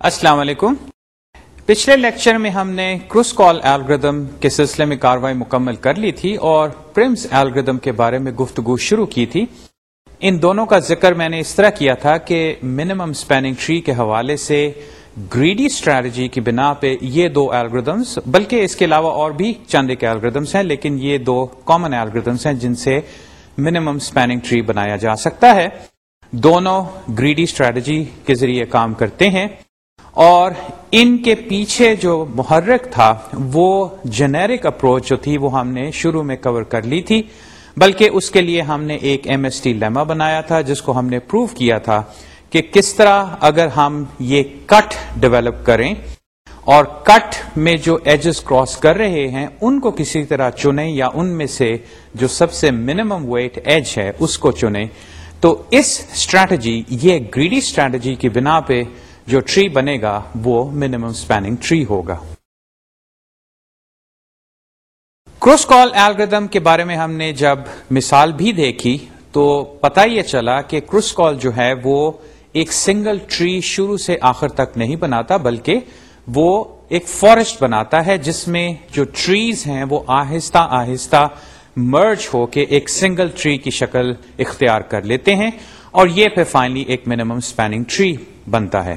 السلام علیکم۔ پچھلے لیکچر میں ہم نے کروس کال الگریدم کے سلسلے میں کاروائی مکمل کر لی تھی اور پرمس الگریدم کے بارے میں گفتگو شروع کی تھی۔ ان دونوں کا ذکر میں نے اس طرح کیا تھا کہ منیمم اسپیننگ ٹری کے حوالے سے گریڈی اسٹریٹجی کی بنا پہ یہ دو الگریدمس بلکہ اس کے علاوہ اور بھی چند ایک الگریدمس ہیں، لیکن یہ دو کامن الگریدمس ہیں جن سے منیمم اسپیننگ ٹری بنایا جا سکتا ہے۔ دونوں گریڈی اسٹریٹجی کے ذریعے کام کرتے ہیں۔ اور ان کے پیچھے جو محرک تھا، وہ جنیرک اپروچ جو تھی، وہ ہم نے شروع میں کور کر لی تھی۔ بلکہ اس کے لیے ہم نے ایک ایم ایس ٹی لیما بنایا تھا، جس کو ہم نے پروف کیا تھا کہ کس طرح اگر ہم یہ کٹ ڈیولپ کریں اور کٹ میں جو ایجز کراس کر رہے ہیں، ان کو کسی طرح چنیں یا ان میں سے جو سب سے منیمم ویٹ ایج ہے، اس کو چنیں۔ تو اس اسٹریٹجی یہ گریڈی اسٹریٹجی کی بنا پہ جو ٹری بنے گا، وہ منیمم اسپیننگ ٹری ہوگا۔ کروس کال ایلگردم کے بارے میں ہم نے جب مثال بھی دیکھی، تو پتا یہ چلا کہ کروس کال جو ہے، وہ ایک سنگل ٹری شروع سے آخر تک نہیں بناتا، بلکہ وہ ایک فارسٹ بناتا ہے، جس میں جو ٹریز ہیں، وہ آہستہ آہستہ مرج ہو کے ایک سنگل ٹری کی شکل اختیار کر لیتے ہیں، اور یہ پھر فائنلی ایک منیمم اسپیننگ ٹری بنتا ہے۔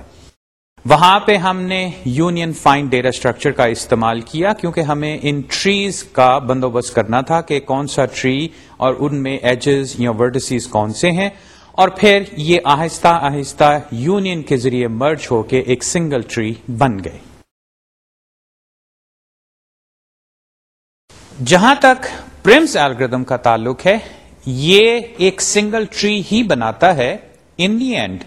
وہاں پہ ہم نے یونین فائن ڈیٹا اسٹرکچر کا استعمال کیا کیونکہ ہمیں ان ٹریز کا بندوبست کرنا تھا کہ کون سا ٹری اور ان میں ایجز یا ورڈسیز کون سے ہیں۔ اور پھر یہ آہستہ آہستہ یونین کے ذریعے مرج ہو کے ایک سنگل ٹری بن گئے۔ جہاں تک پرمس الگریدم کا تعلق ہے، یہ ایک سنگل ٹری ہی بناتا ہے ان دی اینڈ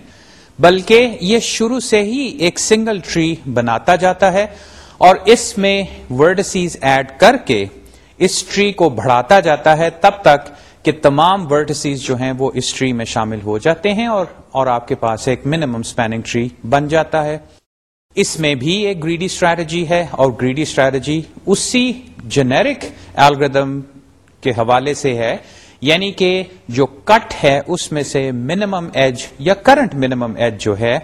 بلکہ یہ شروع سے ہی ایک سنگل ٹری بناتا جاتا ہے اور اس میں ورڈسیز ایڈ کر کے اس ٹری کو بڑھاتا جاتا ہے تب تک کہ تمام ورڈسیز جو ہیں وہ اس ٹری میں شامل ہو جاتے ہیں اور اور آپ کے پاس ایک منیمم اسپیننگ ٹری بن جاتا ہے۔ اس میں بھی ایک گریڈی اسٹریٹجی ہے اور گریڈی اسٹریٹجی اسی جنیرک الگریدم کے حوالے سے ہے یعنی کہ جو کٹ ہے اس میں سے منیمم ایج یا کرنٹ منیمم ایج جو ہے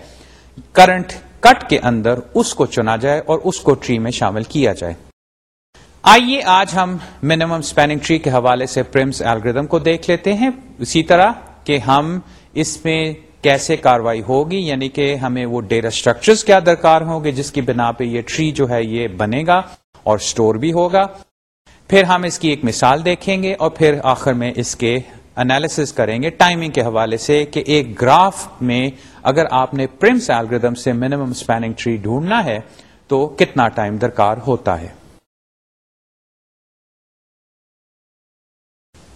کرنٹ کٹ کے اندر اس کو چنا جائے اور اس کو ٹری میں شامل کیا جائے۔ آئیے آج ہم منیمم اسپیننگ ٹری کے حوالے سے پرمس الگریدم کو دیکھ لیتے ہیں۔ اسی طرح کہ ہم اس میں کیسے کاروائی ہوگی یعنی کہ ہمیں وہ ڈیٹا اسٹرکچرز کیا درکار ہوں گے، جس کی بنا پہ یہ ٹری جو ہے یہ بنے گا اور اسٹور بھی ہوگا۔ پھر ہم اس کی ایک مثال دیکھیں گے اور پھر آخر میں اس کے انالیس کریں گے ٹائمنگ کے حوالے سے کہ ایک گراف میں اگر آپ نے پرمس ایلگردم سے منیمم اسپیننگ ٹری ڈھونڈنا ہے تو کتنا ٹائم درکار ہوتا ہے؟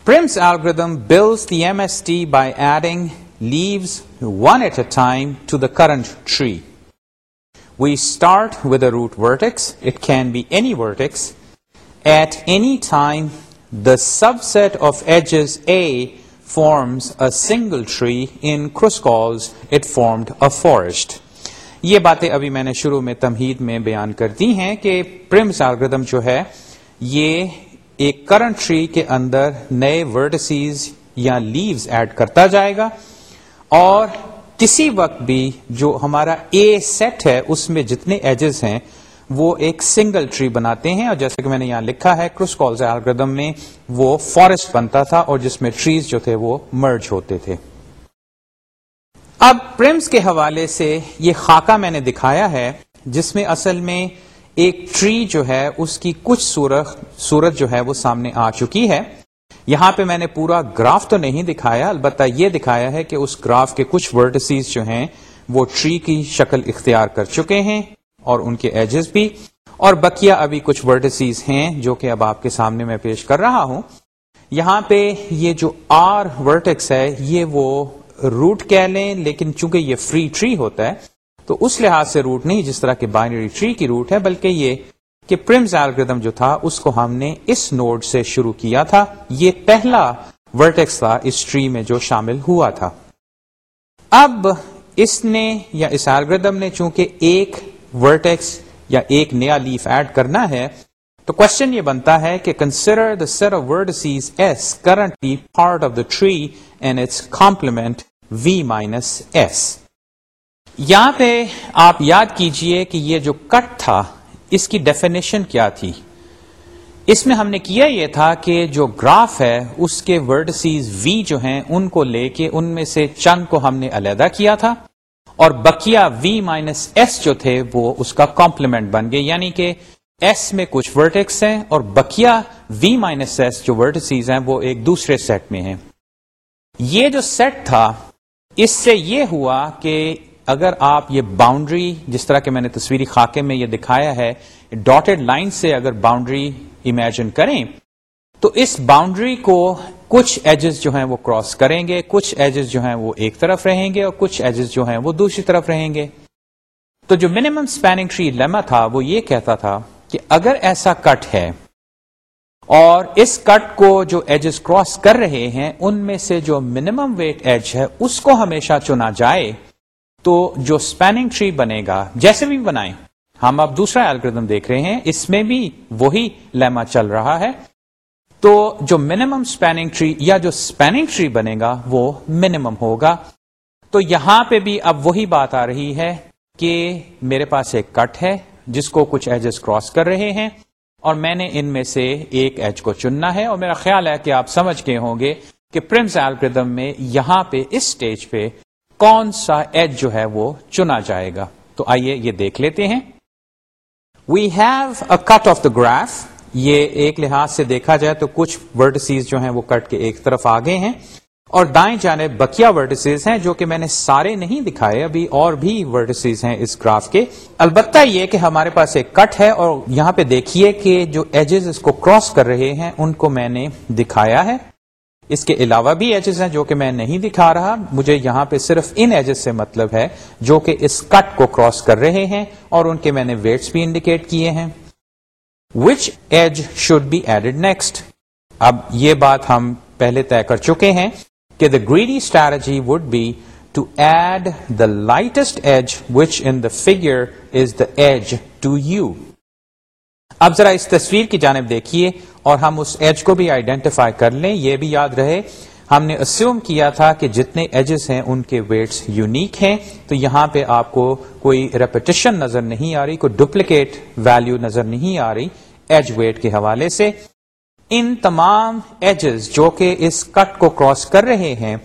Prim's algorithm builds the M S T by adding leaves one at a time to the current tree we start with a root vertex it can be any vertex At any time, the subset of edges A forms a single tree. In Kruskal's, it formed a forest. یہ باتیں ابھی میں نے شروع میں تمہید میں بیان کر دی ہیں کہ پرمس الگریدم جو ہے یہ ایک کرنٹ ٹری کے اندر نئے ورڈسیز یا لیوز ایڈ کرتا جائے گا اور کسی وقت بھی جو ہمارا اے سیٹ ہے اس میں جتنے ایجز ہیں وہ ایک سنگل ٹری بناتے ہیں اور جیسے کہ میں نے یہاں لکھا ہے کروس کالز الگریدم میں وہ فارسٹ بنتا تھا اور جس میں ٹریز جو تھے وہ مرج ہوتے تھے۔ اب پرمس کے حوالے سے یہ خاکہ میں نے دکھایا ہے، جس میں اصل میں ایک ٹری جو ہے، اس کی کچھ صورت جو ہے وہ سامنے آ چکی ہے۔ یہاں پہ میں نے پورا گراف تو نہیں دکھایا، البتہ یہ دکھایا ہے کہ اس گراف کے کچھ ورڈسیز جو ہیں، وہ ٹری کی شکل اختیار کر چکے ہیں۔ اور ان کے ایجز بھی۔ اور بکیا ابھی کچھ ورڈسیز ہیں جو کہ اب آپ کے سامنے میں پیش کر رہا ہوں۔ یہاں پہ یہ جو آر ورٹیکس ہے، یہ وہ روٹ کہہ لیں، لیکن چونکہ یہ فری ٹری ہوتا ہے، تو اس لحاظ سے روٹ نہیں جس طرح کے بائنری ٹری کی روٹ ہے، بلکہ یہ کہ پرمز الگریدم جو تھا، اس کو ہم نے اس نوڈ سے شروع کیا تھا۔ یہ پہلا ورٹیکس تھا اس ٹری میں جو شامل ہوا تھا۔ اب اس نے یا اس الگریدم نے چونکہ ایک ورٹیکس یا ایک نیا لیف ایڈ کرنا ہے، تو کوشچن یہ بنتا ہے کہ consider the set of vertices S currently part of the tree and its complement V minus S یہاں پہ آپ یاد کیجیے کہ یہ جو کٹ تھا، اس کی ڈیفینیشن کیا تھی؟ اس میں ہم نے کیا یہ تھا کہ جو گراف ہے، اس کے ورڈسیز وی جو ہیں، ان کو لے کے ان میں سے چند کو ہم نے علیحدہ کیا تھا۔ اور بکیا وی مائنس ایس جو تھے وہ اس کا کمپلیمنٹ بن گئے یعنی کہ ایس میں کچھ ورٹیکس ہیں اور بکیا وی مائنس ایس جو ورٹسیز ہیں وہ ایک دوسرے سیٹ میں ہیں۔ یہ جو سیٹ تھا، اس سے یہ ہوا کہ اگر آپ یہ باؤنڈری جس طرح کہ میں نے تصویری خاکے میں یہ دکھایا ہے ڈاٹڈ لائن سے اگر باؤنڈری امیجن کریں تو اس باؤنڈری کو کچھ ایجز جو ہیں وہ کراس کریں گے، کچھ ایجز جو ہیں وہ ایک طرف رہیں گے اور کچھ ایجز جو ہیں وہ دوسری طرف رہیں گے۔ تو جو منیمم اسپیننگ ٹری لیما تھا، وہ یہ کہتا تھا کہ اگر ایسا کٹ ہے اور اس کٹ کو جو ایجز کراس کر رہے ہیں، ان میں سے جو منیمم ویٹ ایج ہے، اس کو ہمیشہ چنا جائے تو جو اسپیننگ ٹری بنے گا، جیسے بھی بنائیں۔ ہم اب دوسرا الگریدم دیکھ رہے ہیں، اس میں بھی وہی لیما چل رہا ہے۔ تو جو منیمم اسپیننگ ٹری یا جو اسپیننگ ٹری بنے گا وہ منیمم ہوگا۔ تو یہاں پہ بھی اب وہی بات آ رہی ہے کہ میرے پاس ایک کٹ ہے جس کو کچھ ایجز کراس کر رہے ہیں اور میں نے ان میں سے ایک ایج کو چننا ہے اور میرا خیال ہے کہ آپ سمجھ گئے ہوں گے کہ پرنس الگریدم میں یہاں پہ اس سٹیج پہ کون سا ایج جو ہے وہ چنا جائے گا۔ تو آئیے یہ دیکھ لیتے ہیں۔ We have a cut of the graph یہ ایک لحاظ سے دیکھا جائے تو کچھ ورڈسیز جو ہیں وہ کٹ کے ایک طرف آگے ہیں اور دائیں جانب بکیا ورڈسیز ہیں جو کہ میں نے سارے نہیں دکھائے، ابھی اور بھی ورڈسیز ہیں اس گراف کے۔ البتہ یہ کہ ہمارے پاس ایک کٹ ہے اور یہاں پہ دیکھیے کہ جو ایجز اس کو کراس کر رہے ہیں، ان کو میں نے دکھایا ہے۔ اس کے علاوہ بھی ایجز ہیں جو کہ میں نہیں دکھا رہا۔ مجھے یہاں پہ صرف ان ایجز سے مطلب ہے جو کہ اس کٹ کو کراس کر رہے ہیں اور ان کے میں نے ویٹس بھی انڈیکیٹ کیے ہیں۔ Which edge should be added next اب یہ بات ہم پہلے طے کر چکے ہیں کہ the greedy strategy would be to add the lightest edge which in the figure is the edge to U اب ذرا اس تصویر کی جانب دیکھیے اور ہم اس ایج کو بھی آئیڈینٹیفائی کر لیں، یہ بھی یاد رہے ہم نے اسیوم کیا تھا کہ جتنے ایجز ہیں، ان کے ویٹس یونیک ہیں۔ تو یہاں پہ آپ کو کوئی ریپٹیشن نظر نہیں آ رہی، کوئی ڈپلیکیٹ ویلو نظر نہیں آ رہی ایج ویٹ کے حوالے سے۔ ان تمام ایجز جو کہ اس کٹ کو کراس کر رہے ہیں،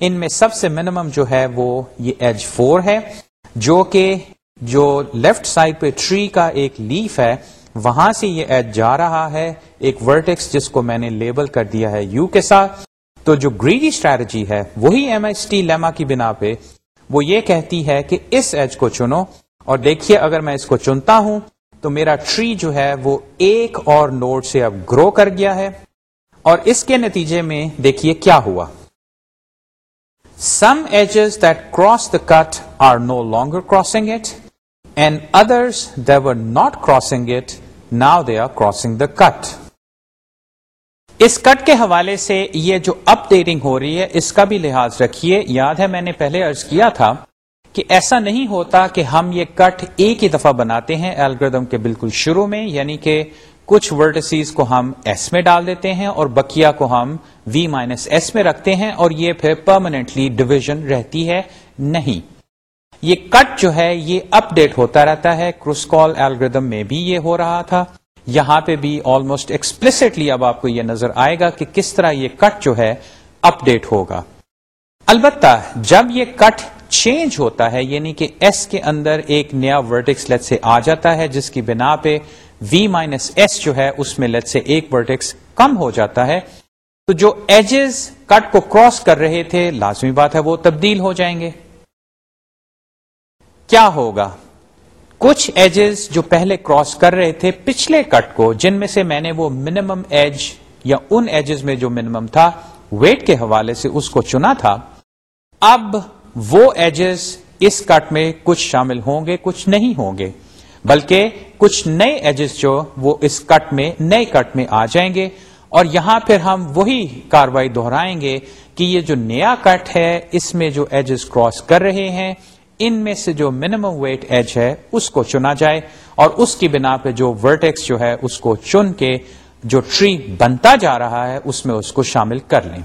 ان میں سب سے منیمم جو ہے وہ یہ ایج فور ہے۔ جو کہ جو لیفٹ سائڈ پہ ٹری کا ایج لیف ہے، وہاں سے یہ ایج جا رہا ہے۔ ایک ورٹیکس جس کو میں نے لیبل کر دیا ہے یو کے ساتھ۔ تو جو گریڈی اسٹریٹجی ہے، وہی ایم ایس ٹی لیما کی بنا پہ وہ یہ کہتی ہے کہ اس ایج کو چنو اور دیکھیے اگر میں اس کو چنتا ہوں تو میرا ٹری جو ہے وہ ایک اور نوٹ سے اب گرو کر گیا ہے اور اس کے نتیجے میں دیکھیے کیا ہوا۔ Some edges that cross the cut are no longer crossing it and others that were not crossing it now they are crossing the cut اس کٹ کے حوالے سے یہ جو اپ ڈیٹنگ ہو رہی ہے، اس کا بھی لحاظ رکھیے۔ یاد ہے، میں نے پہلے ارض کیا تھا کہ ایسا نہیں ہوتا کہ ہم یہ کٹ ایک ہی دفعہ بناتے ہیں الگردم کے بالکل شروع میں یعنی کہ کچھ ورڈسیز کو ہم ایس میں ڈال دیتے ہیں اور بکیا کو ہم وی مائنس ایس میں رکھتے ہیں اور یہ پھر پرمانٹلی ڈویژن رہتی ہے۔ نہیں۔ یہ کٹ جو ہے، یہ اپ ڈیٹ ہوتا رہتا ہے۔ کروسکال ایلگردم میں بھی یہ ہو رہا تھا۔ یہاں پہ بھی آلموسٹ ایکسپلسٹلی اب آپ کو یہ نظر آئے گا کہ کس طرح یہ کٹ جو ہے اپ ڈیٹ ہوگا۔ البتہ جب یہ کٹ چینج ہوتا ہے یعنی کہ ایس کے اندر ایک نیا ورٹکس لیٹ سے آ جاتا ہے، جس کی بنا پہ وی مائنس ایس جو ہے، اس میں لیٹ سے ایک ورٹکس کم ہو جاتا ہے، تو جو ایجز کٹ کو کراس کر رہے تھے، لازمی بات ہے وہ تبدیل ہو جائیں گے۔ کیا ہوگا؟ کچھ ایجز جو پہلے کراس کر رہے تھے پچھلے کٹ کو، جن میں سے میں نے وہ منیمم ایج یا ان ایجز میں جو منیمم تھا ویٹ کے حوالے سے اس کو چنا تھا۔ اب وہ ایجز اس کٹ میں کچھ شامل ہوں گے، کچھ نہیں ہوں گے۔ بلکہ کچھ نئے ایجز جو وہ اس کٹ میں، نئے کٹ میں آ جائیں گے۔ اور یہاں پھر ہم وہی کاروائی دہرائیں گے کہ یہ جو نیا کٹ ہے، اس میں جو ایجز کراس کر رہے ہیں ان میں سے جو منیمم ویٹ ایج ہے، اس کو چنا جائے اور اس کی بنا پہ جو ورٹیکس جو ہے، اس کو چن کے جو ٹری بنتا جا رہا ہے، اس میں اس کو شامل کر لیں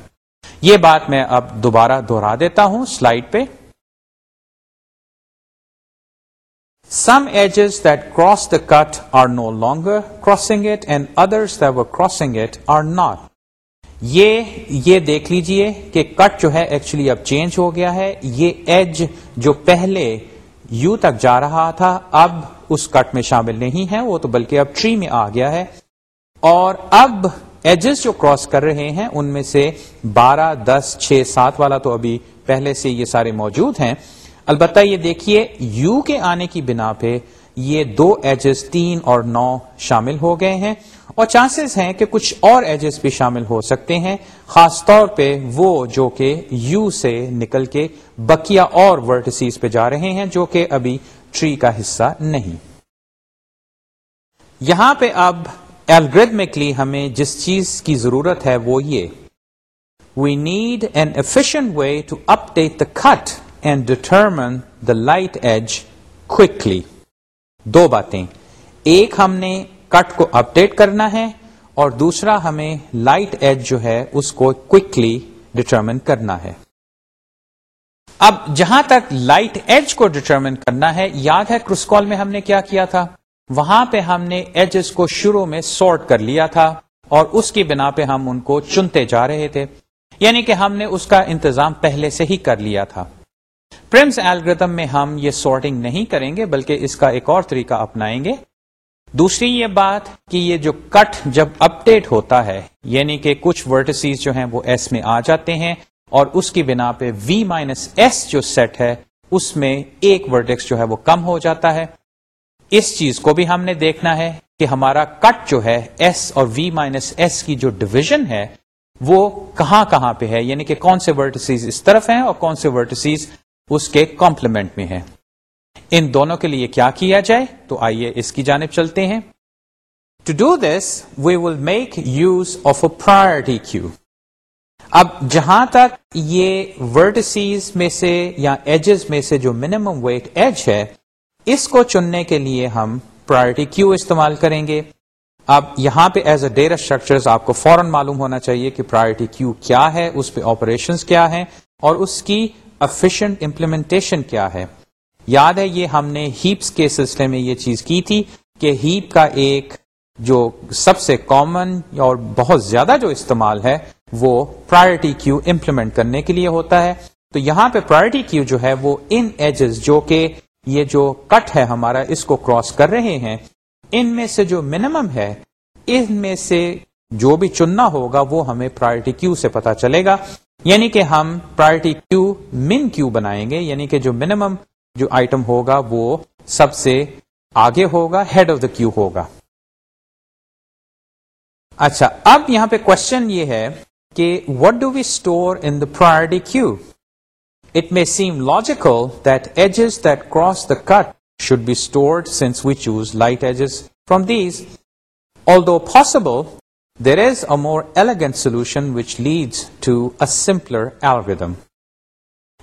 یہ بات میں اب دوبارہ دوہرا دیتا ہوں سلائڈ پہ Some edges that cross the cut are no longer crossing it and others that were crossing it are not. یہ یہ دیکھ لیجیے کہ کٹ جو ہے ایکچولی اب چینج ہو گیا ہے۔ یہ ایج جو پہلے یو تک جا رہا تھا، اب اس کٹ میں شامل نہیں ہے، وہ تو بلکہ اب ٹری میں آ گیا ہے۔ اور اب ایجز جو کراس کر رہے ہیں، ان میں سے بارہ، دس، چھ، سات والا تو ابھی پہلے سے یہ سارے موجود ہیں۔ البتہ یہ دیکھیے یو کے آنے کی بنا پہ یہ دو ایجز تین اور نو شامل ہو گئے ہیں۔ اور چانسز ہیں کہ کچھ اور ایجز بھی شامل ہو سکتے ہیں، خاص طور پہ وہ جو کہ یو سے نکل کے بکیا اور ورٹسیز پہ جا رہے ہیں، جو کہ ابھی ٹری کا حصہ نہیں۔ یہاں پہ اب الگریدمکلی ہمیں جس چیز کی ضرورت ہے وہ یہ۔ We need an efficient way to update the cut and determine the light edge quickly دو باتیں۔ ایک ہم نے کٹ کو اپ ڈیٹ کرنا ہے اور دوسرا ہمیں لائٹ ایج جو ہے اس کو کوکلی ڈٹرمن کرنا ہے۔ اب جہاں تک لائٹ ایج کو ڈٹرمن کرنا ہے، یاد ہے کرسکال میں ہم نے کیا کیا تھا؟ وہاں پہ ہم نے ایجز کو شروع میں سارٹ کر لیا تھا اور اس کی بنا پہ ہم ان کو چنتے جا رہے تھے۔ یعنی کہ ہم نے اس کا انتظام پہلے سے ہی کر لیا تھا۔ پرمس ایلگردم میں ہم یہ سارٹنگ نہیں کریں گے، بلکہ اس کا ایک اور طریقہ اپنائیں گے۔ دوسری یہ بات کہ یہ جو کٹ جب اپ ڈیٹ ہوتا ہے یعنی کہ کچھ ورٹسیز جو ہیں وہ ایس میں آ جاتے ہیں اور اس کی بنا پہ وی مائنس ایس جو سیٹ ہے، اس میں ایک ورٹیکس جو ہے وہ کم ہو جاتا ہے۔ اس چیز کو بھی ہم نے دیکھنا ہے کہ ہمارا کٹ جو ہے ایس اور وی مائنس ایس کی جو ڈویژن ہے، وہ کہاں کہاں پہ ہے؟ یعنی کہ کون سے ورٹسیز اس طرف ہیں اور کون سے ورٹسیز اس کے کمپلیمنٹ میں ہیں۔ ان دونوں کے لیے کیا کیا جائے؟ تو آئیے اس کی جانب چلتے ہیں۔ To do this we will make use of a priority queue اب جہاں تک یہ ورڈسیز میں سے یا ایجز میں سے جو منیمم ویٹ ایج ہے، اس کو چننے کے لیے ہم پرائرٹی کیو استعمال کریں گے۔ اب یہاں پہ ایز اے ڈیٹا اسٹرکچر آپ کو فوراً معلوم ہونا چاہیے کہ پرائرٹی کیو کیا ہے، اس پہ آپریشن کیا ہے اور اس کی افیشنٹ امپلیمنٹیشن کیا ہے۔ یاد ہے یہ ہم نے ہیپس کے سلسلے میں یہ چیز کی تھی کہ ہیپ کا ایک جو سب سے کامن اور بہت زیادہ جو استعمال ہے وہ پرائرٹی کیو امپلیمنٹ کرنے کے لیے ہوتا ہے۔ تو یہاں پہ پرائرٹی کیو جو ہے وہ ان ایجز جو کہ یہ جو کٹ ہے ہمارا اس کو کراس کر رہے ہیں، ان میں سے جو منیمم ہے، ان میں سے جو بھی چننا ہوگا وہ ہمیں پرائرٹی کیو سے پتا چلے گا۔ یعنی کہ ہم پرائرٹی کیو من کیو بنائیں گے یعنی کہ جو منیمم جو آئٹم ہوگا وہ سب سے آگے ہوگا ہیڈ آف دا کیو ہوگا۔ اچھا اب یہاں پہ کوشچن یہ ہے کہ what do we store in the priority queue it may seem logical that edges that cross the cut should be stored since we choose light edges from these although possible there is a more elegant solution which leads to a simpler aloe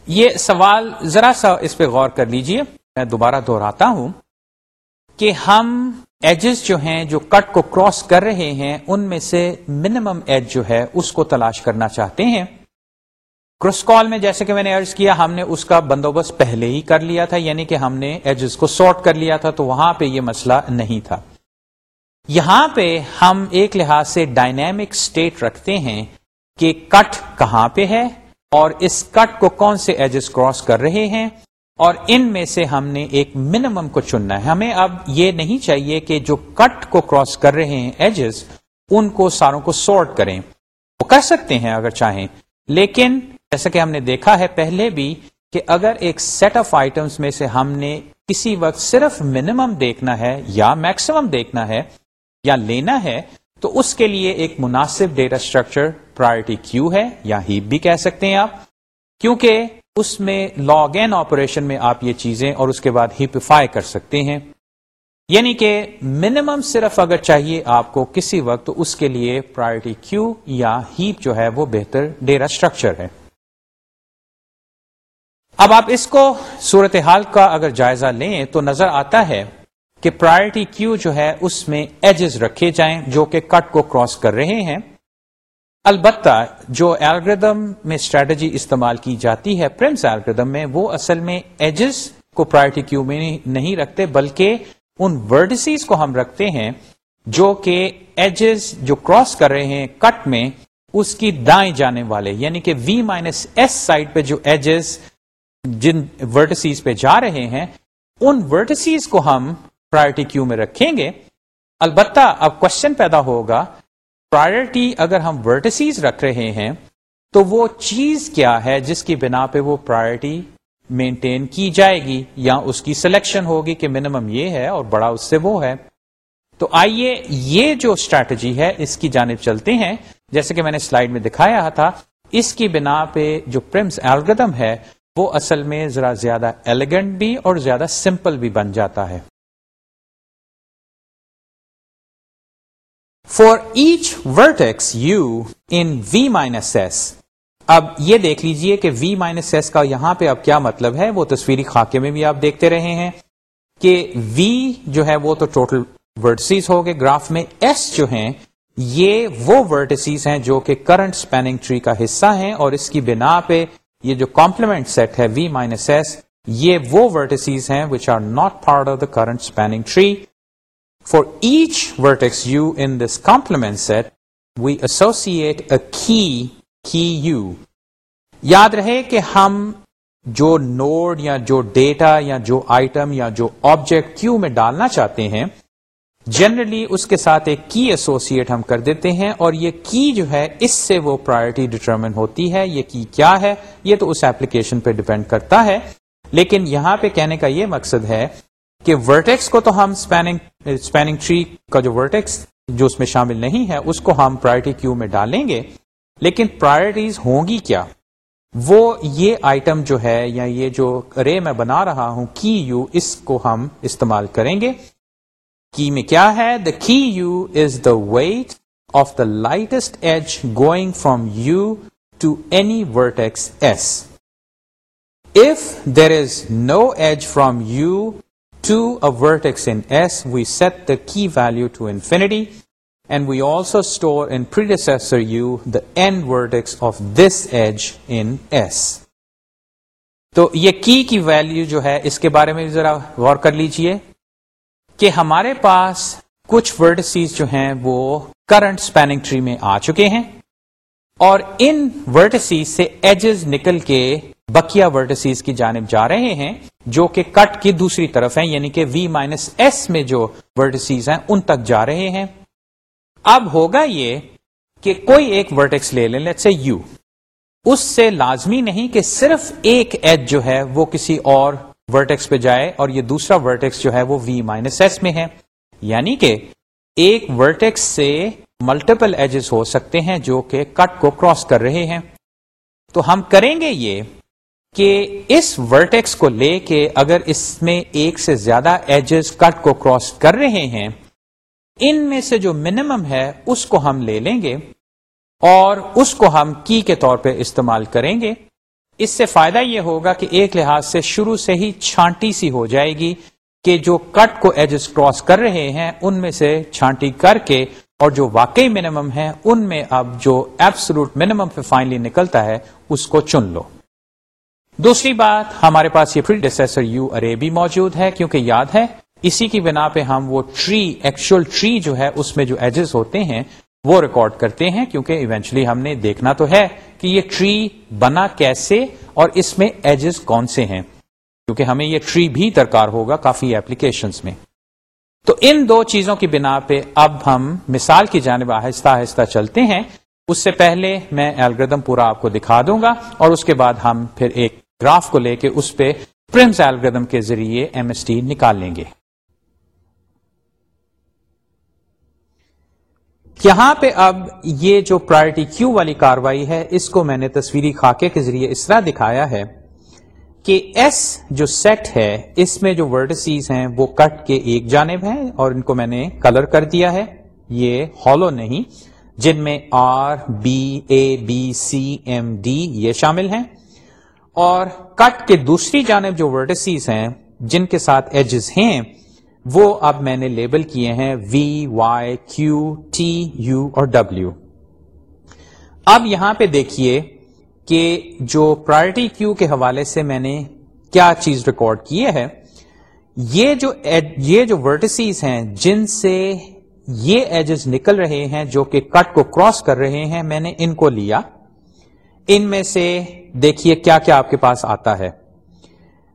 یہ سوال ذرا سا اس پہ غور کر لیجیے۔ میں دوبارہ دہراتا ہوں کہ ہم ایجز جو ہیں، جو کٹ کو کراس کر رہے ہیں، ان میں سے منیمم ایج جو ہے، اس کو تلاش کرنا چاہتے ہیں۔ کرس کال میں جیسے کہ میں نے ارض کیا، ہم نے اس کا بندوبست پہلے ہی کر لیا تھا یعنی کہ ہم نے ایجز کو سارٹ کر لیا تھا، تو وہاں پہ یہ مسئلہ نہیں تھا۔ یہاں پہ ہم ایک لحاظ سے ڈائنامک اسٹیٹ رکھتے ہیں کہ کٹ کہاں پہ ہے۔ اور اس کٹ کو کون سے ایجز کراس کر رہے ہیں؟ اور ان میں سے ہم نے ایک منیمم کو چننا ہے۔ ہمیں اب یہ نہیں چاہیے کہ جو کٹ کو کراس کر رہے ہیں ایجز ان کو ساروں کو سارٹ کریں۔ وہ کر سکتے ہیں اگر چاہیں۔ لیکن جیسا کہ ہم نے دیکھا ہے پہلے بھی کہ اگر ایک سیٹ آف آئٹمس میں سے ہم نے کسی وقت صرف منیمم دیکھنا ہے یا میکسیمم دیکھنا ہے یا لینا ہے تو اس کے لیے ایک مناسب ڈیٹا اسٹرکچر پرائرٹی کیو ہے، یا ہیپ بھی کہہ سکتے ہیں آپ۔ کیونکہ اس میں لاگ این آپریشن میں آپ یہ چیزیں اور اس کے بعد ہیپیفائی کر سکتے ہیں۔ یعنی کہ منیمم صرف اگر چاہیے آپ کو کسی وقت تو اس کے لیے پرائرٹی کیو یا ہیپ جو ہے وہ بہتر ڈیٹا اسٹرکچر ہے۔ اب آپ اس کو صورتحال کا اگر جائزہ لیں تو نظر آتا ہے کہ پرائرٹی کیو جو ہے اس میں ایجز رکھے جائیں جو کہ کٹ کو کراس کر رہے ہیں۔ البتہ جو الگریدم میں اسٹریٹجی استعمال کی جاتی ہے پرنس الگریدم میں، وہ اصل میں ایجز کو پرائرٹی کیو میں نہیں رکھتے، بلکہ ان ورڈسیز کو ہم رکھتے ہیں جو کہ ایجز جو کراس کر رہے ہیں کٹ میں، اس کی دائیں جانے والے یعنی کہ وی مائنس ایس سائڈ پہ جو ایجز جن ورٹسیز پہ جا رہے ہیں، ان ورٹسیز کو ہم پرائرٹی کیو میں رکھیں گے۔ البتہ اب کوشچن پیدا ہوگا پرائرٹی اگر ہم ورٹسیز رکھ رہے ہیں، تو وہ چیز کیا ہے جس کی بنا پہ وہ پرائرٹی مینٹین کی جائے گی یا اس کی سلیکشن ہوگی کہ منیمم یہ ہے اور بڑا اس سے وہ ہے۔ تو آئیے یہ جو اسٹریٹجی ہے، اس کی جانب چلتے ہیں۔ جیسے کہ میں نے سلائڈ میں دکھایا تھا، اس کی بنا پہ جو پرمس ایلگدم ہے، وہ اصل میں ذرا زیادہ ایلیگنٹ بھی اور زیادہ سمپل بھی بن جاتا ہے۔ For each vertex U in V minus S اب یہ دیکھ لیجیے کہ وی مائنس ایس کا یہاں پہ اب کیا مطلب ہے؟ وہ تصویری خاکے میں بھی آپ دیکھتے رہے ہیں کہ وی جو ہے وہ تو ٹوٹل ورٹسیز ہو گئے۔ گراف میں ایس جو ہیں، یہ وہ ورٹسیز ہیں جو کہ کرنٹ اسپیننگ ٹری کا حصہ ہیں اور اس کی بنا پہ یہ جو کمپلیمنٹ سیٹ ہے وی مائنس ایس یہ وہ ورٹسیز ہیں which are not part of the current spanning tree for each vertex u in this complement set we associate a key key u یاد رہے کہ ہم جو نوڈ یا جو ڈیٹا یا جو آئٹم یا جو آبجیکٹ کیو میں ڈالنا چاہتے ہیں جنرلی اس کے ساتھ ایک کی ایسوسیٹ ہم کر دیتے ہیں اور یہ کی جو ہے اس سے وہ پرائرٹی ڈٹرمن ہوتی ہے، یہ کی کیا ہے، یہ تو اس ایپلیکیشن پہ ڈپینڈ کرتا ہے. لیکن یہاں پہ کہنے کا یہ مقصد ہے کہ ورٹیکس کو تو ہم اسپیننگ ٹری کا جو ورٹیکس جو اس میں شامل نہیں ہے، اس کو ہم پرائرٹی کیو میں ڈالیں گے۔ لیکن پرائرٹیز ہوں گی کیا؟ وہ یہ آئٹم جو ہے یا یہ جو رے میں بنا رہا ہوں کی یو اس کو ہم استعمال کریں گے۔ کی میں کیا ہے؟ The key u is the weight of the lightest edge going from u to any vertex S if there is no edge from u to vertex in S we set the key value to infinity and we also store in predecessor u the end vertex of this edge in S تو یہ کی کی value جو ہے، اس کے بارے میں بھی ذرا غور کر لیجیے کہ ہمارے پاس کچھ ورڈسیز جو ہیں وہ کرنٹ اسپیننگ ٹری میں آ چکے ہیں اور ان ورڈسیز سے ایجز نکل کے بکیا ورڈسیز کی جانب جا رہے ہیں، جو کہ کٹ کی دوسری طرف ہیں یعنی کہ وی مائنس ایس میں جو ورڈسیز ہیں، ان تک جا رہے ہیں۔ اب ہوگا یہ کہ کوئی ایک ورٹیکس لے لیں لیٹ سے یو اس سے لازمی نہیں کہ صرف ایک ایج جو ہے، وہ کسی اور ورٹیکس پہ جائے اور یہ دوسرا ورٹیکس جو ہے، وہ وی مائنس ایس میں ہے۔ یعنی کہ ایک ورٹیکس سے ملٹیپل ایجز ہو سکتے ہیں، جو کہ کٹ کو کراس کر رہے ہیں۔ تو ہم کریں گے یہ کہ اس ورٹیکس کو لے کے اگر اس میں ایک سے زیادہ ایجز کٹ کو کراس کر رہے ہیں، ان میں سے جو منیمم ہے، اس کو ہم لے لیں گے اور اس کو ہم کی کے طور پہ استعمال کریں گے۔ اس سے فائدہ یہ ہوگا کہ ایک لحاظ سے شروع سے ہی چھانٹی سی ہو جائے گی کہ جو کٹ کو ایجز کراس کر رہے ہیں، ان میں سے چھانٹی کر کے اور جو واقعی منیمم ہے، ان میں اب جو ایبسلوٹ منیمم پہ فائنلی نکلتا ہے، اس کو چن لو۔ دوسری بات، ہمارے پاس یہ ڈیسیسر یو ارے بھی موجود ہے، کیونکہ یاد ہے، اسی کی بنا پہ ہم وہ ٹری ایکچوئل ٹری جو ہے، اس میں جو ایجز ہوتے ہیں، وہ ریکارڈ کرتے ہیں، کیونکہ ایونچولی ہم نے دیکھنا تو ہے کہ یہ ٹری بنا کیسے اور اس میں ایجز کون سے ہیں۔ کیونکہ ہمیں یہ ٹری بھی درکار ہوگا کافی ایپلیکیشن میں۔ تو ان دو چیزوں کی بنا پہ اب ہم مثال کی جانب آہستہ آہستہ چلتے ہیں۔ اس سے پہلے میں الگردم پورا آپ کو دکھا دوں گا اور اس کے بعد ہم پھر ایک گراف کو لے کے اس پہ پرنس الگردم کے ذریعے ایم ایس ٹی نکال لیں گے۔ یہاں پہ اب یہ جو پرائرٹی کیو والی کاروائی ہے، اس کو میں نے تصویری خاکے کے ذریعے اس طرح دکھایا ہے کہ ایس جو سیٹ ہے، اس میں جو ورڈسیز ہیں، وہ کٹ کے ایک جانب ہیں اور ان کو میں نے کلر کر دیا ہے۔ یہ ہالو نہیں، جن میں R B A B C M D یہ شامل ہیں۔ اور کٹ کے دوسری جانب جو ورڈسیز ہیں، جن کے ساتھ ایجز ہیں، وہ اب میں نے لیبل کیے ہیں V Y Q T U اور ڈبلو اب یہاں پہ دیکھیے کہ جو پرائرٹی کیو کے حوالے سے میں نے کیا چیز ریکارڈ کیے ہے، یہ جو یہ جو ورٹسیز ہیں، جن سے یہ ایجز نکل رہے ہیں جو کہ کٹ کو کراس کر رہے ہیں، میں نے ان کو لیا۔ ان میں سے دیکھیے کیا کیا آپ کے پاس آتا ہے۔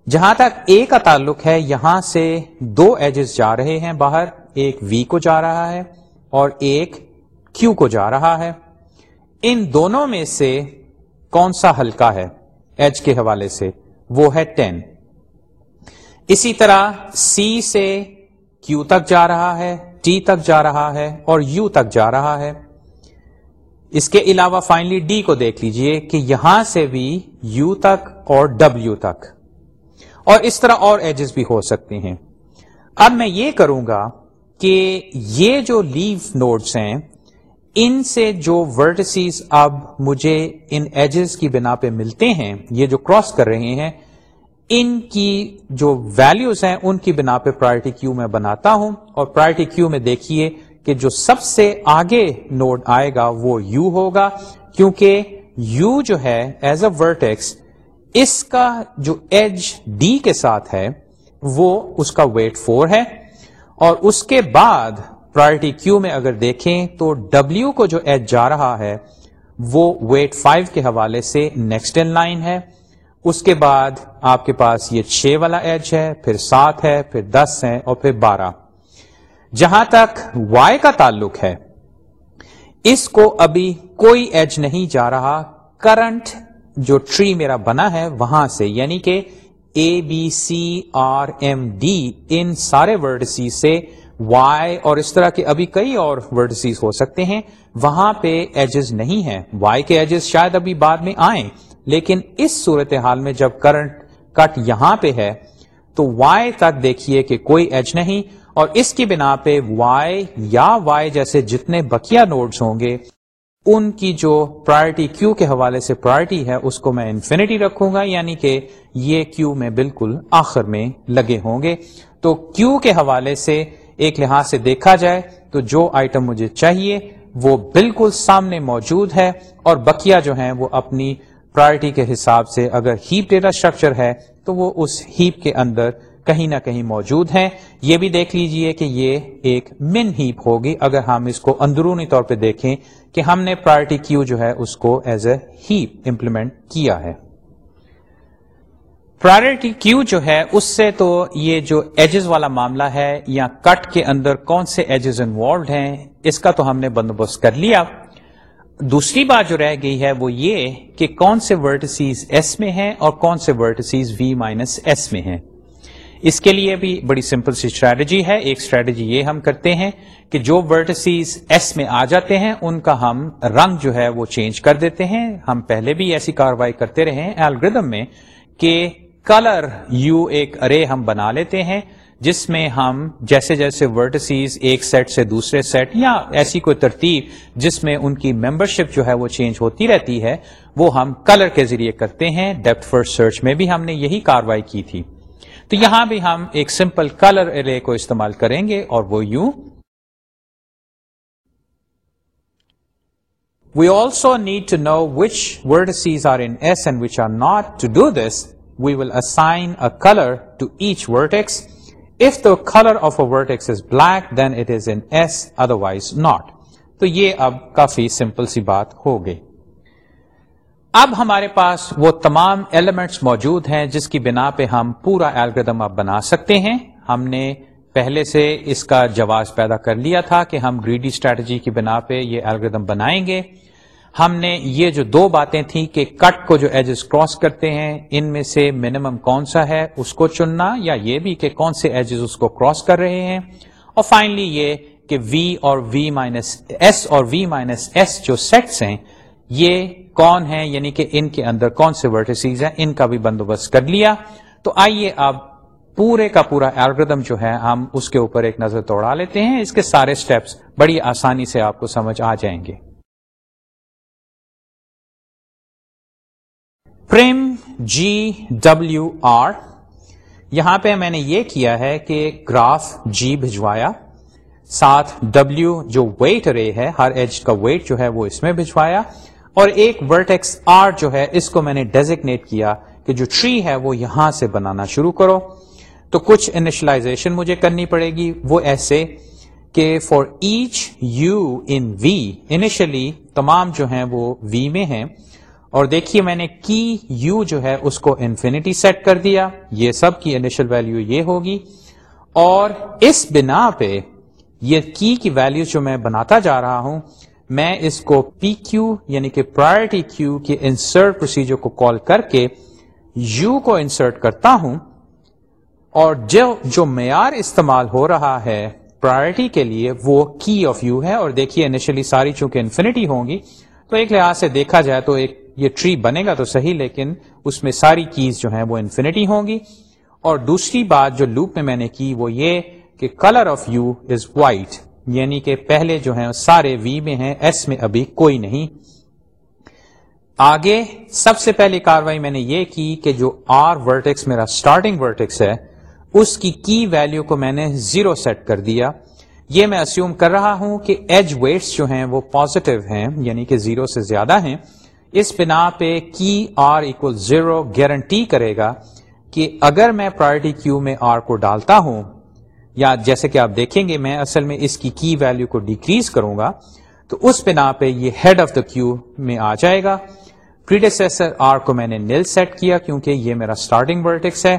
جہاں تک اے کا تعلق ہے، یہاں سے دو ایجز جا رہے ہیں باہر، ایک وی کو جا رہا ہے اور ایک کیو کو جا رہا ہے۔ ان دونوں میں سے کون سا ہلکا ہے؟ ایج کے حوالے سے، وہ ہے ٹین اسی طرح سی سے کیو تک جا رہا ہے ٹی تک جا رہا ہے اور یو تک جا رہا ہے۔ اس کے علاوہ فائنلی ڈی کو دیکھ لیجیے کہ یہاں سے بھی یو تک اور ڈبلو تک اور اس طرح اور ایجز بھی ہو سکتے ہیں۔ اب میں یہ کروں گا کہ یہ جو لیو نوڈس ہیں، ان سے جو ورڈسیز اب مجھے ان ایجز کی بنا پہ ملتے ہیں، یہ جو کراس کر رہے ہیں، ان کی جو ویلیوز ہیں، ان کی بنا پہ پرائرٹی کیو میں بناتا ہوں۔ اور پرائرٹی کیو میں دیکھیے کہ جو سب سے آگے نوڈ آئے گا وہ یو ہوگا، کیونکہ یو جو ہے ایز اے ورٹیکس اس کا جو ایج ڈی کے ساتھ ہے، وہ اس کا ویٹ فور ہے۔ اور اس کے بعد پرائرٹی کیو میں اگر دیکھیں تو ڈبلو کو جو ایج جا رہا ہے، وہ ویٹ فائیو کے حوالے سے نیکسٹ ان لائن ہے۔ اس کے بعد آپ کے پاس یہ چھ والا ایج ہے، پھر سات ہے، پھر دس ہے اور پھر بارہ۔ جہاں تک وائی کا تعلق ہے، اس کو ابھی کوئی ایج نہیں جا رہا۔ کرنٹ جو ٹری میرا بنا ہے وہاں سے یعنی کہ A B C R M D ان سارے ورڈ سی سے وائی اور اس طرح کے ابھی کئی اور ورڈ سیز ہو سکتے ہیں۔ وہاں پہ ایجز نہیں ہیں۔ وائی کے ایجز شاید ابھی بعد میں آئیں۔ لیکن اس صورت حال میں جب کرنٹ کٹ یہاں پہ ہے، تو وائی تک دیکھیے کہ کوئی ایج نہیں۔ اور اس کی بنا پہ وائی یا وائی جیسے جتنے بکیا نوڈز ہوں گے، ان کی جو پرائرٹی کیو کے حوالے سے پرائرٹی ہے، اس کو میں انفینٹی رکھوں گا یعنی کہ یہ کیو میں بالکل آخر میں لگے ہوں گے۔ تو کیو کے حوالے سے ایک لحاظ سے دیکھا جائے تو جو آئٹم مجھے چاہیے، وہ بالکل سامنے موجود ہے اور بکیا جو ہیں، وہ اپنی پرائرٹی کے حساب سے اگر ہیپ ڈیٹا اسٹرکچر ہے، تو وہ اس ہیپ کے اندر کہیں نہ کہیں موجود ہیں۔ یہ بھی دیکھ لیجیے کہ یہ ایک من ہیپ ہوگی۔ اگر ہم اس کو اندرونی طور پہ دیکھیں کہ ہم نے پرائرٹی کیو جو ہے اس کو ایز اے ہیپ امپلیمنٹ کیا ہے۔ پرائرٹی کیو جو ہے اس سے تو یہ جو ایجز والا معاملہ ہے یا کٹ کے اندر کون سے ایجز انوالوڈ ہیں، اس کا تو ہم نے بندوبست کر لیا۔ دوسری بات جو رہ گئی ہے وہ یہ کہ کون سے ورٹسیز ایس میں ہیں اور کون سے ورٹسیز وی مائنس ایس میں ہیں۔ اس کے لیے بھی بڑی سمپل سی اسٹریٹجی ہے۔ ایک اسٹریٹجی یہ ہم کرتے ہیں کہ جو ورٹسیز ایس میں آ جاتے ہیں، ان کا ہم رنگ جو ہے وہ چینج کر دیتے ہیں۔ ہم پہلے بھی ایسی کاروائی کرتے رہے ہیں الگریدم میں کہ کلر یو ایک ارے ہم بنا لیتے ہیں، جس میں ہم جیسے جیسے ورٹسیز ایک سیٹ سے دوسرے سیٹ یا ایسی کوئی ترتیب جس میں ان کی ممبرشپ جو ہے وہ چینج ہوتی رہتی ہے، وہ ہم کلر کے ذریعے کرتے ہیں۔ ڈیپتھ فرسٹ سرچ میں بھی ہم نے یہی کاروائی کی تھی۔ تو یہاں بھی ہم ایک سمپل کلر ارے کو استعمال کریں گے اور وہ یوں۔ We also need to know which vertices are in S and which are not to do this we will assign a colour to each vertex if the colour of a vertex is black then it is in S otherwise not تو یہ اب کافی simple سی بات ہو گئی۔ اب ہمارے پاس وہ تمام elements موجود ہیں جس کی بنا پہ ہم پورا الگریدم اب بنا سکتے ہیں۔ ہم نے پہلے سے اس کا جواز پیدا کر لیا تھا کہ ہم گریڈی اسٹریٹجی کی بنا پہ یہ الگریدم بنائیں گے۔ ہم نے یہ جو دو باتیں تھیں کہ کٹ کو جو ایجز کراس کرتے ہیں، ان میں سے منیمم کون سا ہے، اس کو چننا یا یہ بھی کہ کون سے ایجز اس کو کراس کر رہے ہیں۔ اور فائنلی یہ کہ وی اور وی مائنس ایس اور وی مائنس ایس جو سیٹس ہیں، یہ کون ہیں یعنی کہ ان کے اندر کون سے ورٹیسیز ہیں، ان کا بھی بندوبست کر لیا۔ تو آئیے اب پورے کا پورا الگریدم جو ہے، ہم اس کے اوپر ایک نظر توڑا لیتے ہیں۔ اس کے سارے سٹیپس بڑی آسانی سے آپ کو سمجھ آ جائیں گے۔ پریم جی ڈبلو آر یہاں پہ میں نے یہ کیا ہے کہ گراف جی بھجوایا، ساتھ ڈبلو جو ویٹ رے ہے، ہر ایج کا ویٹ جو ہے وہ اس میں بھجوایا۔ اور ایک ورٹیکس آر جو ہے، اس کو میں نے ڈیزیگنیٹ کیا کہ جو ٹری ہے، وہ یہاں سے بنانا شروع کرو۔ تو کچھ انیشلائزیشن مجھے کرنی پڑے گی، وہ ایسے کہ for each u in V initially تمام جو ہیں وہ وی میں ہیں۔ اور دیکھیے، میں نے کی یو جو ہے، اس کو انفینٹی سیٹ کر دیا۔ یہ سب کی انیشل ویلو یہ ہوگی۔ اور اس بنا پہ یہ کی کی ویلو جو میں بناتا جا رہا ہوں میں اس کو پی کیو یعنی کہ پرائرٹی کیو کے انسرٹ پروسیجر کو کال کر کے یو کو انسرٹ کرتا ہوں اور جو جو معیار استعمال ہو رہا ہے پرائرٹی کے لیے وہ کی آف یو ہے اور دیکھیے انیشلی ساری چونکہ انفینٹی ہوں گی تو ایک لحاظ سے دیکھا جائے تو ایک یہ ٹری بنے گا تو صحیح لیکن اس میں ساری کیز جو ہیں وہ انفینٹی ہوں گی اور دوسری بات جو لوپ میں میں نے کی وہ یہ کہ colour of u is white یعنی کہ پہلے جو ہیں، سارے وی میں ہیں، ایس میں ابھی کوئی نہیں۔ آگے سب سے پہلی کاروائی میں نے یہ کی کہ جو آر ورٹیکس میرا اسٹارٹنگ ورٹیکس ہے، اس کی کی ویلو کو میں نے زیرو سیٹ کر دیا۔ یہ میں اسیوم کر رہا ہوں کہ ایج ویٹس جو ہیں، وہ پازیٹو ہیں یعنی کہ زیرو سے زیادہ ہیں۔ اس بنا پہ کی آر اکول زیرو گارنٹی کرے گا کہ اگر میں پرائرٹی کیو میں آر کو ڈالتا ہوں یا جیسے کہ آپ دیکھیں گے، میں اصل میں اس کی کی ویلو کو ڈیکریز کروں گا، تو اس بنا پہ یہ ہیڈ آف دا کیو میں آ جائے گا۔ پریڈیسر آر کو میں نے نیل سیٹ کیا کیونکہ یہ میرا اسٹارٹنگ ورٹکس ہے۔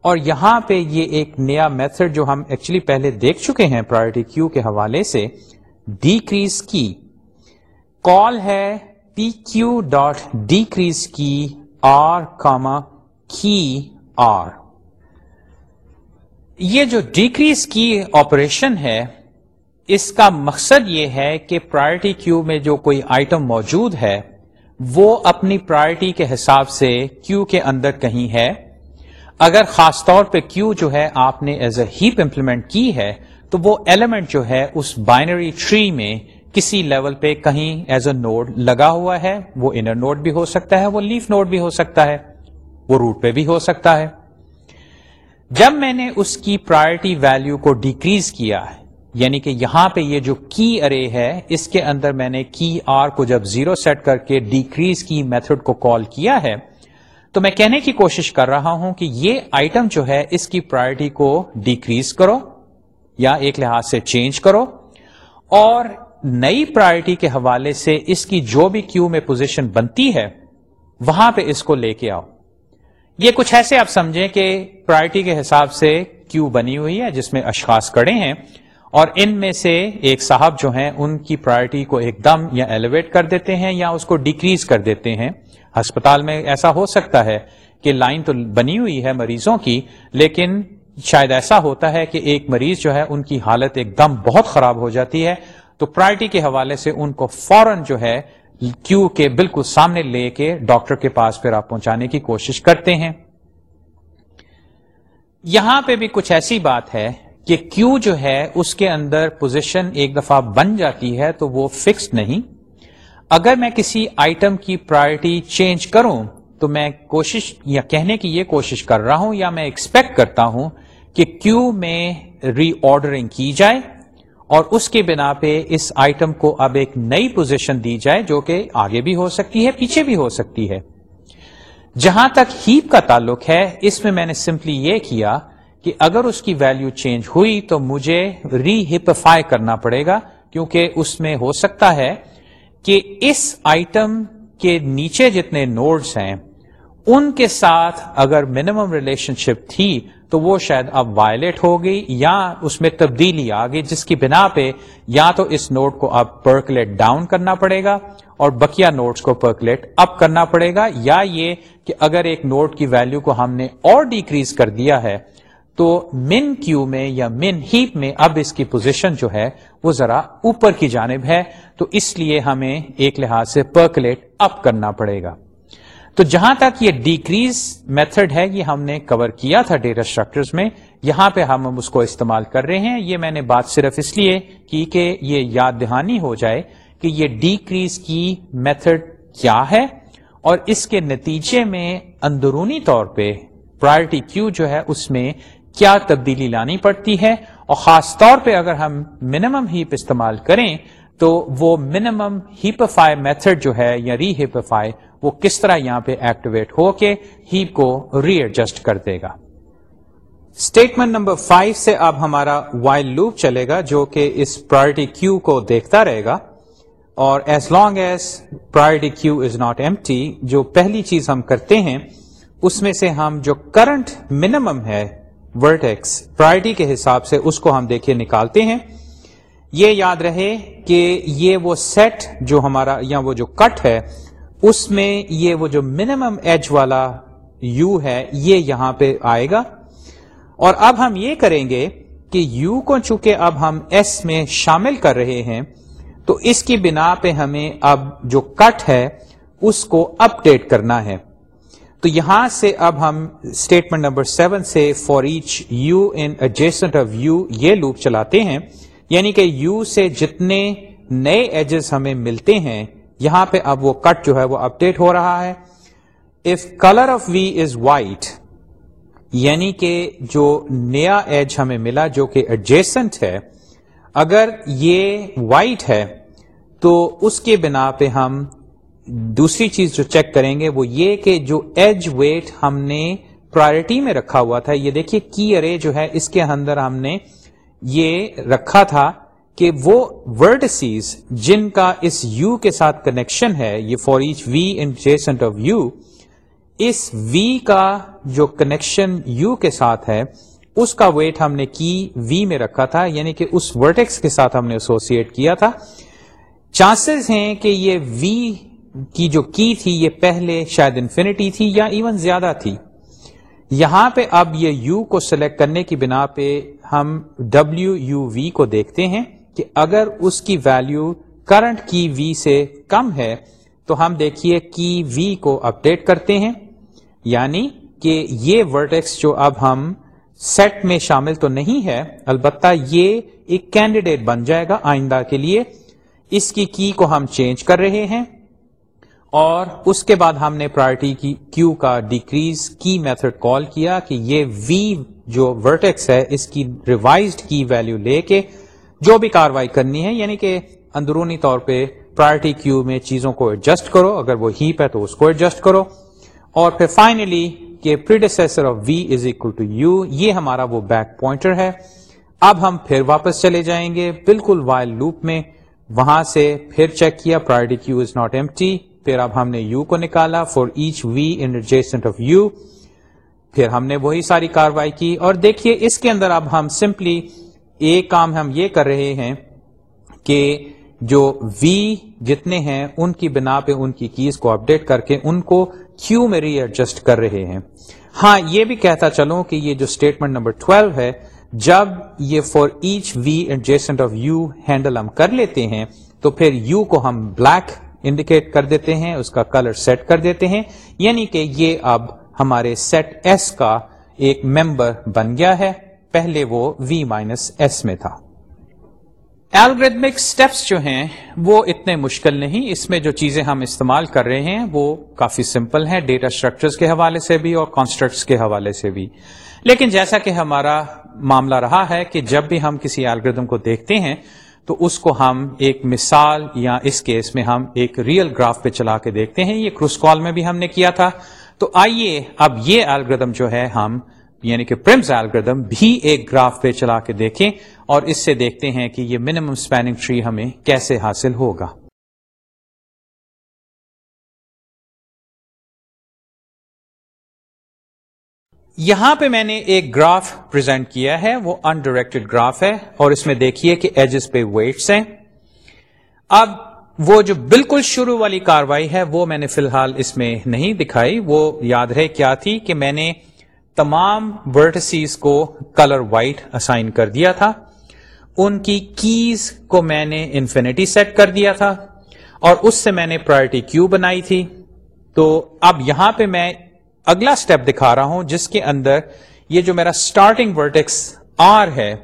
اور یہاں پہ یہ ایک نیا میتھڈ جو ہم ایکچولی پہلے دیکھ چکے ہیں پرائرٹی کیو کے حوالے سے ڈیکریز کی کال ہے P Q dot decrease key R comma key R یہ جو ڈیکریز کی آپریشن ہے، اس کا مقصد یہ ہے کہ پرائرٹی کیو میں جو کوئی آئٹم موجود ہے، وہ اپنی پرائرٹی کے حساب سے کیو کے اندر کہیں ہے۔ اگر خاص طور پہ کیو جو ہے آپ نے ایز اے ہیپ امپلیمنٹ کی ہے، تو وہ ایلیمنٹ جو ہے اس بائنری ٹری میں کسی لیول پہ کہیں ایز اے نوڈ لگا ہوا ہے۔ وہ انر نوڈ بھی ہو سکتا ہے، وہ لیف نوڈ بھی ہو سکتا ہے۔ وہ روٹ پہ بھی ہو سکتا ہے۔ جب میں نے اس کی پرائرٹی ویلو کو ڈیکریز کیا ہے یعنی کہ یہاں پہ یہ جو کی ارے ہے، اس کے اندر میں نے کی آر کو جب زیرو سیٹ کر کے ڈیکریز کی میتھڈ کو کال کیا ہے، تو میں کہنے کی کوشش کر رہا ہوں کہ یہ آئٹم جو ہے، اس کی پرائرٹی کو ڈیکریز کرو، یا ایک لحاظ سے چینج کرو، اور نئی پرائرٹی کے حوالے سے اس کی جو بھی کیو میں پوزیشن بنتی ہے، وہاں پہ اس کو لے کے آؤ۔ یہ کچھ ایسے آپ سمجھیں کہ پرائرٹی کے حساب سے کیو بنی ہوئی ہے، جس میں اشخاص کڑے ہیں، اور ان میں سے ایک صاحب جو ہیں، ان کی پرائرٹی کو ایک دم یا ایلیویٹ کر دیتے ہیں یا اس کو ڈیکریز کر دیتے ہیں۔ ہسپتال میں ایسا ہو سکتا ہے کہ لائن تو بنی ہوئی ہے مریضوں کی، لیکن شاید ایسا ہوتا ہے کہ ایک مریض جو ہے، ان کی حالت ایک دم بہت خراب ہو جاتی ہے۔ تو پرائرٹی کے حوالے سے ان کو فوراً جو ہے کیو کے بالکل سامنے لے کے ڈاکٹر کے پاس پھر آپ پہنچانے کی کوشش کرتے ہیں۔ یہاں پہ بھی کچھ ایسی بات ہے کہ کیو جو ہے اس کے اندر پوزیشن ایک دفعہ بن جاتی ہے تو وہ فکس نہیں۔ اگر میں کسی آئٹم کی پرائرٹی چینج کروں تو میں کوشش یا کہنے کی یہ کوشش کر رہا ہوں یا میں ایکسپیکٹ کرتا ہوں کہ کیو میں ری آرڈرنگ کی جائے۔ اور اس کے بنا پہ اس آئٹم کو اب ایک نئی پوزیشن دی جائے جو کہ آگے بھی ہو سکتی ہے، پیچھے بھی ہو سکتی ہے۔ جہاں تک ہیپ کا تعلق ہے، اس میں میں نے سمپلی یہ کیا کہ اگر اس کی ویلو چینج ہوئی تو مجھے ری ہپفائی کرنا پڑے گا، کیونکہ اس میں ہو سکتا ہے کہ اس آئٹم کے نیچے جتنے نوڈز ہیں، ان کے ساتھ اگر منیمم ریلیشن شپ تھی تو وہ شاید اب وائلٹ ہو گئی یا اس میں تبدیلی آ گئی جس کی بنا پہ یا تو اس نوٹ کو اب پرکلیٹ ڈاؤن کرنا پڑے گا اور بکیا نوٹس کو پرکلیٹ اپ کرنا پڑے گا یا یہ کہ اگر ایک نوٹ کی ویلو کو ہم نے اور ڈیکریز کر دیا ہے تو من کیو میں یا من ہیپ میں اب اس کی پوزیشن جو ہے وہ ذرا اوپر کی جانب ہے تو اس لیے ہمیں ایک لحاظ سے پرکلیٹ اپ کرنا پڑے گا۔ تو جہاں تک یہ ڈیکریز میتھڈ ہے یہ ہم نے کور کیا تھا ڈیٹا اسٹرکچر میں، یہاں پہ ہم اس کو استعمال کر رہے ہیں۔ یہ میں نے بات صرف اس لیے کی کہ یہ یاد دہانی ہو جائے کہ یہ ڈیکریز کی میتھڈ کیا ہے اور اس کے نتیجے میں اندرونی طور پہ پرائرٹی کیو جو ہے اس میں کیا تبدیلی لانی پڑتی ہے۔ اور خاص طور پہ اگر ہم منیمم ہیپ استعمال کریں تو وہ منیمم ہیپفائی میتھڈ جو ہے یا ری ہیپفائی وہ کس طرح یہاں پہ ایکٹیویٹ ہو کے ہیپ کو ری ایڈجسٹ کر دے گا۔ اسٹیٹمنٹ نمبر فائیو سے اب ہمارا وائل لوپ چلے گا جو کہ اس پرائرٹی کیو کو دیکھتا رہے گا۔ اور as long as priority queue is not M جو پہلی چیز ہم کرتے ہیں، اس میں سے ہم جو کرنٹ منیمم ہے ورٹیکس پرائرٹی کے حساب سے، اس کو ہم دیکھیے نکالتے ہیں۔ یہ یاد رہے کہ یہ وہ سیٹ جو ہمارا یا وہ جو کٹ ہے اس میں یہ وہ جو منیمم ایج والا یو ہے، یہ یہاں پہ آئے گا۔ اور اب ہم یہ کریں گے کہ یو کو چونکہ اب ہم ایس میں شامل کر رہے ہیں، تو اس کی بنا پہ ہمیں اب جو کٹ ہے، اس کو اپ ڈیٹ کرنا ہے۔ تو یہاں سے اب ہم اسٹیٹمنٹ نمبر سیون سے for each u in adjacent of u یہ لوپ چلاتے ہیں۔ یعنی کہ یو سے جتنے نئے ایجز ہمیں ملتے ہیں یہاں پہ اب وہ کٹ جو ہے وہ اپ ڈیٹ ہو رہا ہے۔ If colour of v is white یعنی کہ جو نیا ایج ہمیں ملا جو کہ ایڈجسٹنٹ ہے، اگر یہ وائٹ ہے، تو اس کے بنا پہ ہم دوسری چیز جو چیک کریں گے وہ یہ کہ جو ایج ویٹ ہم نے پرائرٹی میں رکھا ہوا تھا، یہ دیکھیے کی ارے جو ہے، اس کے اندر ہم نے یہ رکھا تھا۔ کہ وہ ورڈ سیز جن کا اس یو کے ساتھ کنیکشن ہے، یہ for each v in of u us v کا جو کنیکشن یو کے ساتھ ہے، اس کا ویٹ ہم نے کی وی میں رکھا تھا یعنی کہ اس ورٹیکس کے ساتھ ہم نے ایسوسیٹ کیا تھا۔ چانسز ہیں کہ یہ وی کی جو کی تھی، یہ پہلے شاید انفینٹی تھی یا ایون زیادہ تھی۔ یہاں پہ اب یہ یو کو سلیکٹ کرنے کی بنا پہ ہم ڈبلو یو وی کو دیکھتے ہیں۔ کہ اگر اس کی ویلو کرنٹ کی وی سے کم ہے، تو ہم دیکھیے کی وی کو اپڈیٹ کرتے ہیں۔ یعنی کہ یہ ورٹیکس جو اب ہم سیٹ میں شامل تو نہیں ہے، البتہ یہ ایک کینڈیڈیٹ بن جائے گا آئندہ کے لیے۔ اس کی کی کو ہم چینج کر رہے ہیں۔ اور اس کے بعد ہم نے پرائرٹی کی کیو کا ڈیکریز کی میتھڈ کال کیا کہ یہ وی جو ورٹیکس ہے، اس کی ریوائزڈ کی ویلو لے کے جو بھی کاروائی کرنی ہے یعنی کہ اندرونی طور پہ پرائرٹی کیو میں چیزوں کو ایڈجسٹ کرو، اگر وہ ہیپ ہے تو اس کو ایڈجسٹ کرو۔ اور پھر فائنلی کہ predecessor of v is equal to u یہ ہمارا وہ بیک پوائنٹر ہے۔ اب ہم پھر واپس چلے جائیں گے۔ بالکل وائل لوپ میں وہاں سے پھر چیک کیا priority queue is not empty پھر اب ہم نے یو کو نکالا for each v incident of u پھر ہم نے وہی ساری کاروائی کی۔ اور دیکھیے، اس کے اندر اب ہم سمپلی ایک کام ہم یہ کر رہے ہیں کہ جو وی جتنے ہیں، ان کی بنا پہ ان کی کیز کو اپڈیٹ کر کے ان کو کیو میں ری ایڈجسٹ کر رہے ہیں۔ ہاں یہ بھی کہتا چلوں کہ یہ جو اسٹیٹمنٹ نمبر 12 ہے، جب یہ for each v adjacent of u handle ہم کر لیتے ہیں، تو پھر یو کو ہم بلیک انڈیکیٹ کر دیتے ہیں، اس کا کلر سیٹ کر دیتے ہیں۔ یعنی کہ یہ اب ہمارے سیٹ ایس کا ایک ممبر بن گیا ہے۔ پہلے وہ وی مائنس ایس میں تھا۔ الگریدمک اسٹیپس جو ہیں، وہ اتنے مشکل نہیں۔ اس میں جو چیزیں ہم استعمال کر رہے ہیں، وہ کافی سمپل ہیں۔ ڈیٹا اسٹرکچرز کے حوالے سے بھی اور کانسٹرکٹس کے حوالے سے بھی۔ لیکن جیسا کہ ہمارا معاملہ رہا ہے کہ جب بھی ہم کسی الگریدم کو دیکھتے ہیں، تو اس کو ہم ایک مثال یا اس کیس میں ہم ایک ریئل گراف پہ چلا کے دیکھتے ہیں۔ یہ کروس کال میں بھی ہم نے کیا تھا۔ تو آئیے اب یہ الگریدم جو ہے، ہم یعنی کہ پرمز الگریدم بھی ایک گراف پہ چلا کے دیکھیں اور اس سے دیکھتے ہیں کہ یہ منیمم اسپیننگ ٹری ہمیں کیسے حاصل ہوگا۔ یہاں پہ میں نے ایک گراف پرزینٹ کیا ہے، وہ انڈائریکٹڈ گراف ہے اور اس میں دیکھیے کہ ایجز پہ ویٹس ہیں۔ اب وہ جو بالکل شروع والی کاروائی ہے، وہ میں نے فی الحال اس میں نہیں دکھائی۔ وہ یاد رہے کیا تھی کہ میں نے تمام ورٹسیز کو کلر وائٹ اسائن کر دیا تھا۔ ان کی کیز کو میں نے انفینٹی سیٹ کر دیا تھا اور اس سے میں نے پرائرٹی کیو بنائی تھی۔ تو اب یہاں پہ میں اگلا سٹیپ دکھا رہا ہوں، جس کے اندر یہ جو میرا سٹارٹنگ ورٹیکس آر ہے،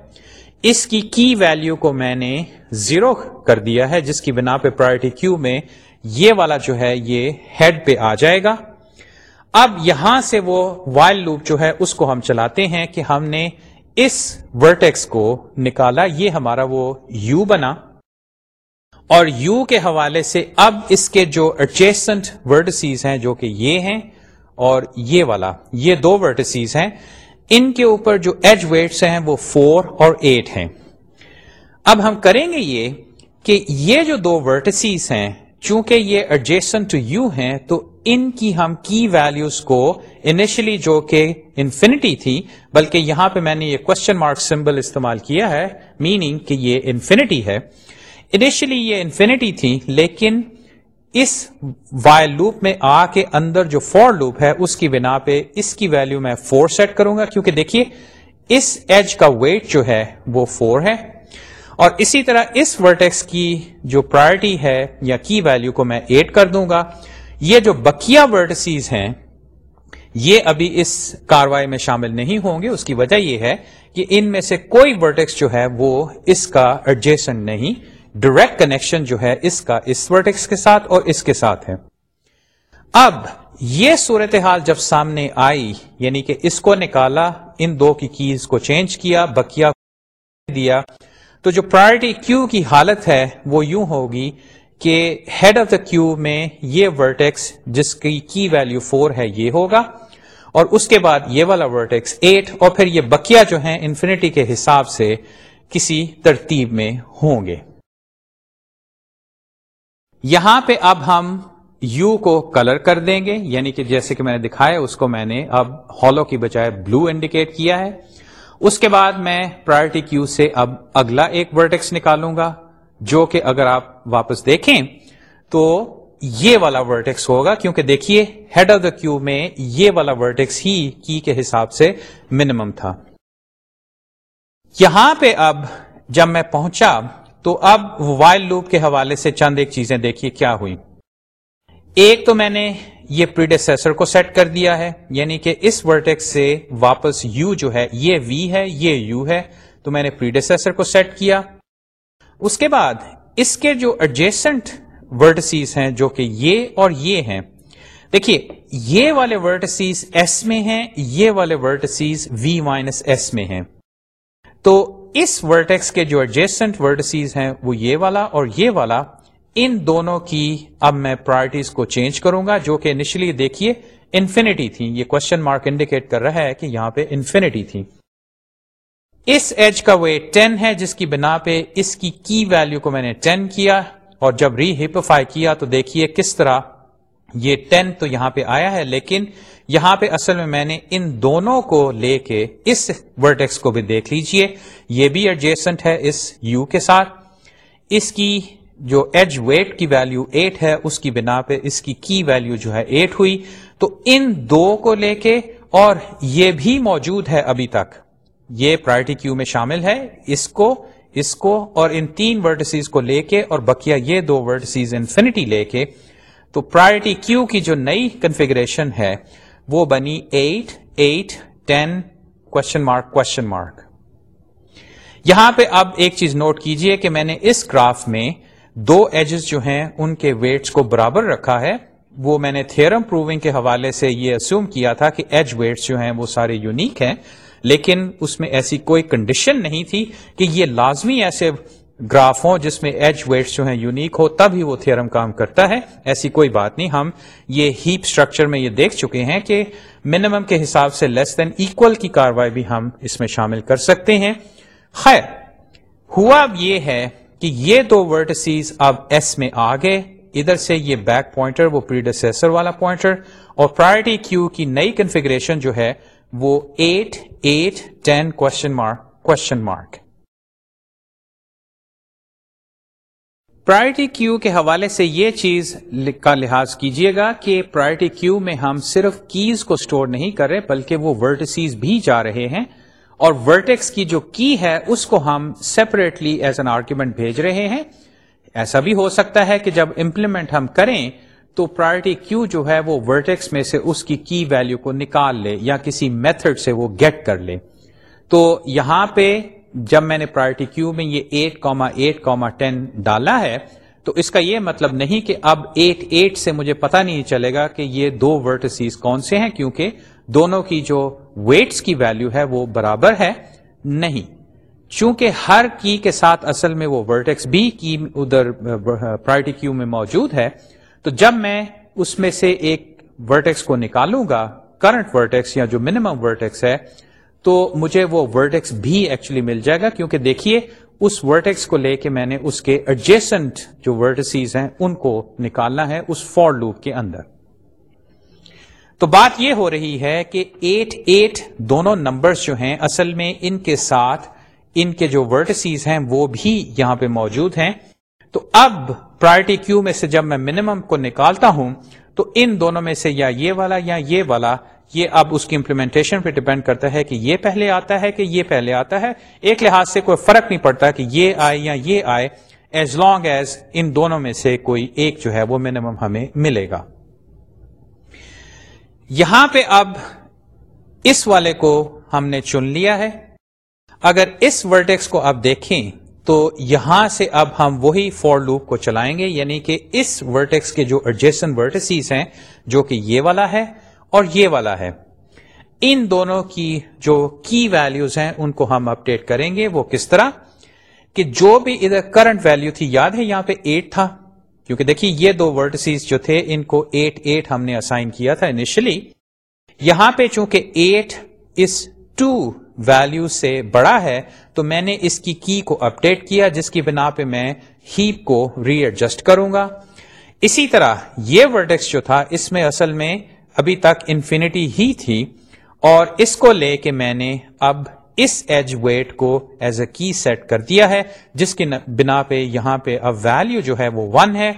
اس کی کی ویلیو کو میں نے زیرو کر دیا ہے، جس کی بنا پہ پرائرٹی کیو میں یہ والا جو ہے، یہ ہیڈ پہ آ جائے گا۔ اب یہاں سے وہ وائل لوپ جو ہے اس کو ہم چلاتے ہیں کہ ہم نے اس ورٹیکس کو نکالا، یہ ہمارا وہ یو بنا۔ اور یو کے حوالے سے اب اس کے جو ایڈجسٹنٹ ورڈسیز ہیں، جو کہ یہ ہیں اور یہ والا، یہ دو ورڈسیز ہیں۔ ان کے اوپر جو ایج ویٹس ہیں وہ فور اور ایٹ ہیں۔ اب ہم کریں گے یہ کہ یہ جو دو ورٹسیز ہیں چونکہ یہ ایڈجسٹن ٹو یو ہیں، تو ان کی ہم کی ویلوز کو انیشلی جو کہ انفینٹی تھی، بلکہ یہاں پہ میں نے یہ کوشچن مارک سمبل استعمال کیا ہے میننگ کہ یہ انفینٹی ہے۔ انیشلی یہ انفینٹی تھی، لیکن اس وائل لوپ میں آ کے اندر جو فور لوپ ہے، اس کی بنا پہ اس کی ویلو میں فور سیٹ کروں گا۔ کیونکہ دیکھیے، اس ایج کا ویٹ جو ہے، وہ فور ہے۔ اور اسی طرح اس ورٹیکس کی جو پرائرٹی ہے یا کی ویلو کو میں ایڈ کر دوں گا، یہ جو بکیا ورٹسیز ہیں، یہ ابھی اس کاروائی میں شامل نہیں ہوں گے۔ اس کی وجہ یہ ہے کہ ان میں سے کوئی ورٹیکس جو ہے وہ اس کا ایڈجسٹنٹ نہیں ڈائریکٹ کنیکشن جو ہے اس کا اس ورٹیکس کے ساتھ اور اس کے ساتھ ہے۔ اب یہ صورتحال جب سامنے آئی یعنی کہ اس کو نکالا، ان دو کی کیز کو چینج کیا بکیا دیا تو جو پرائرٹی کیو کی حالت ہے وہ یوں ہوگی کہ ہیڈ آف دا کیو میں یہ ورٹیکس جس کی کی ویلو فور ہے یہ ہوگا اور اس کے بعد یہ والا ورٹیکس ایٹ اور پھر یہ بکیا جو ہیں انفینٹی کے حساب سے کسی ترتیب میں ہوں گے۔ یہاں پہ اب ہم یو کو کلر کر دیں گے یعنی کہ جیسے کہ میں نے دکھایا، اس کو میں نے اب ہالو کی بجائے بلو انڈیکیٹ کیا ہے۔ اس کے بعد میں پرائرٹی کیو سے اب اگلا ایک ورٹیکس نکالوں گا، جو کہ اگر آپ واپس دیکھیں تو یہ والا ورٹیکس ہوگا، کیونکہ دیکھیے ہیڈ آف دا کیو میں یہ والا ورٹیکس ہی کی کے حساب سے منیمم تھا۔ یہاں پہ اب جب میں پہنچا تو اب وائل لوپ کے حوالے سے چند ایک چیزیں دیکھیے کیا ہوئی ایک تو میں نے یہ پریڈیسر کو سیٹ کر دیا ہے یعنی کہ اس ورٹیکس سے واپس یو جو ہے، یہ وی ہے، یہ یو ہے، تو میں نے پریڈیسر کو سیٹ کیا۔ اس کے بعد اس کے جو ایڈجسٹنٹ ورٹسیز ہیں، جو کہ یہ اور یہ ہیں، دیکھیے، یہ والے ورٹسیز ایس میں ہیں، یہ والے ورٹسیز وی مائنس ایس میں ہیں۔ تو اس ورٹیکس کے جو ایڈجسٹنٹ ورٹسیز ہیں، وہ یہ والا اور یہ والا ان دونوں کی اب میں پرائرٹیز کو چینج کروں گا، جو کہ انیشلی دیکھیے انفینٹی تھی۔ یہ کوشچن مارک انڈیکیٹ کر رہا ہے کہ یہاں پہ انفینٹی تھی۔ اس ایج کا ویٹ 10 ہے، جس کی بنا پہ اس کی کی ویلو کو میں نے 10 کیا اور جب ری ہپفائی کیا تو دیکھیے کس طرح یہ 10 تو یہاں پہ آیا ہے، لیکن یہاں پہ اصل میں میں نے ان دونوں کو لے کے اس ورٹیکس کو بھی دیکھ لیجیے۔ یہ بھی ایڈجسٹنٹ ہے اس یو کے ساتھ۔ اس کی جو ایج ویٹ کی ویلو 8 ہے، اس کی بنا پہ اس کی کی ویلو جو ہے 8 ہوئی۔ تو ان دو کو لے کے اور یہ بھی موجود ہے ابھی تک۔ یہ پرائرٹی کیو میں شامل ہے۔ اس کو اس کو اور ان تین ورڈسیز کو لے کے اور بکیا یہ دو ورڈسیز انفینٹی لے کے۔ تو پرائرٹی کیو کی جو نئی کنفیگریشن ہے، وہ بنی eight eight ten question mark question mark یہاں پہ اب ایک چیز نوٹ کیجیے کہ میں نے اس گراف میں دو ایجز جو ہیں، ان کے ویٹس کو برابر رکھا ہے۔ وہ میں نے تھرم پروونگ کے حوالے سے یہ اسیوم کیا تھا کہ ایج ویٹس جو ہیں، وہ سارے یونیک ہیں۔ لیکن اس میں ایسی کوئی کنڈیشن نہیں تھی کہ یہ لازمی ایسے گراف ہوں جس میں ایج ویٹس جو ہیں یونیک ہو، تب ہی وہ تھرم کام کرتا ہے۔ ایسی کوئی بات نہیں۔ ہم یہ ہیپ اسٹرکچر میں یہ دیکھ چکے ہیں کہ منیمم کے حساب سے لیس دین ایکول کی کاروائی بھی ہم اس میں شامل کر سکتے ہیں۔ خیر، ہوا اب یہ ہے کہ یہ دو ورٹسیز اب ایس میں آ گئے۔ ادھر سے یہ بیک پوائنٹر، وہ پریڈیسر والا پوائنٹر۔ اور پرائرٹی کیو کی نئی کنفیگریشن جو ہے، وہ eight eight ten question mark question mark priority queue کے حوالے سے یہ چیز کا لحاظ کیجیے گا کہ پرائرٹی کیو میں ہم صرف کیز کو سٹور نہیں کر رہے، بلکہ وہ ورٹسیز بھی جا رہے ہیں۔ اور ورٹیکس کی جو کی ہے اس کو ہم سیپریٹلی ایز این آرگیومنٹ بھیج رہے ہیں۔ ایسا بھی ہو سکتا ہے کہ جب امپلیمنٹ ہم کریں تو پرائرٹی کیو جو ہے وہ ورٹیکس میں سے اس کی کی ویلو کو نکال لے یا کسی میتھڈ سے وہ گیٹ کر لے۔ تو یہاں پہ جب میں نے پرائرٹی کیو میں یہ eight comma eight comma ten ڈالا ہے، تو اس کا یہ مطلب نہیں کہ اب ایٹ ایٹ سے مجھے پتا نہیں چلے گا کہ یہ دو ورٹسیز کون سے ہیں، کیونکہ دونوں کی جو ویٹس کی ویلو ہے وہ برابر ہے نہیں۔ چونکہ ہر کی کے ساتھ اصل میں وہ ورٹیکس بی کی ادھر پرائرٹی کیو میں موجود ہے، تو جب میں اس میں سے ایک ورٹیکس کو نکالوں گا کرنٹ ورٹیکس یا جو منیمم ورٹیکس ہے، تو مجھے وہ ورٹیکس بھی ایکچولی مل جائے گا، کیونکہ دیکھیے، اس ورٹیکس کو لے کے میں نے اس کے ایڈجسٹنٹ جو ورٹسیز ہیں، ان کو نکالنا ہے اس فور لوپ کے اندر۔ تو بات یہ ہو رہی ہے کہ ایٹ ایٹ دونوں نمبرز جو ہیں، اصل میں ان کے ساتھ ان کے جو ورٹسیز ہیں وہ بھی یہاں پہ موجود ہیں۔ تو اب پرائرٹی کیو میں سے جب میں منیمم کو نکالتا ہوں، تو ان دونوں میں سے یا یہ والا یا یہ والا، یہ اب اس کی امپلیمنٹیشن پہ ڈپینڈ کرتا ہے کہ یہ پہلے آتا ہے کہ یہ پہلے آتا ہے۔ ایک لحاظ سے کوئی فرق نہیں پڑتا کہ یہ آئے یا یہ آئے ایز لانگ ایز ان دونوں میں سے کوئی ایک جو ہے وہ منیمم ہمیں ملے گا۔ یہاں پہ اب اس والے کو ہم نے چن لیا ہے۔ اگر اس ورٹیکس کو آپ دیکھیں تو یہاں سے اب ہم وہی فور لوپ کو چلائیں گے یعنی کہ اس ورٹیکس کے جو ایڈجسٹن ورٹسیز ہیں، جو کہ یہ والا ہے اور یہ والا ہے۔ ان دونوں کی جو کی ویلیوز ہیں، ان کو ہم اپڈیٹ کریں گے۔ وہ کس طرح؟ کہ جو بھی ادھر کرنٹ ویلیو تھی، یاد ہے یہاں پہ ایٹ تھا۔ کیونکہ دیکھیے یہ دو ورڈسیز جو تھے، ان کو ایٹ ایٹ ہم نے اسائن کیا تھا انیشلی یہاں پہ چونکہ ایٹ اس ٹو ویلو سے بڑا ہے، تو میں نے اس کی کی کو اپڈیٹ کیا، جس کی بنا پہ میں ہیپ کو ری ایڈجسٹ کروں گا۔ اسی طرح یہ ورڈیکس جو تھا، اس میں اصل میں ابھی تک انفینٹی ہی تھی۔ اور اس کو لے کے میں نے اب اس ایج ویٹ کو ایز اے کی سیٹ کر دیا ہے، جس کی بنا پہ یہاں پہ اب ویلو جو ہے وہ ون ہے۔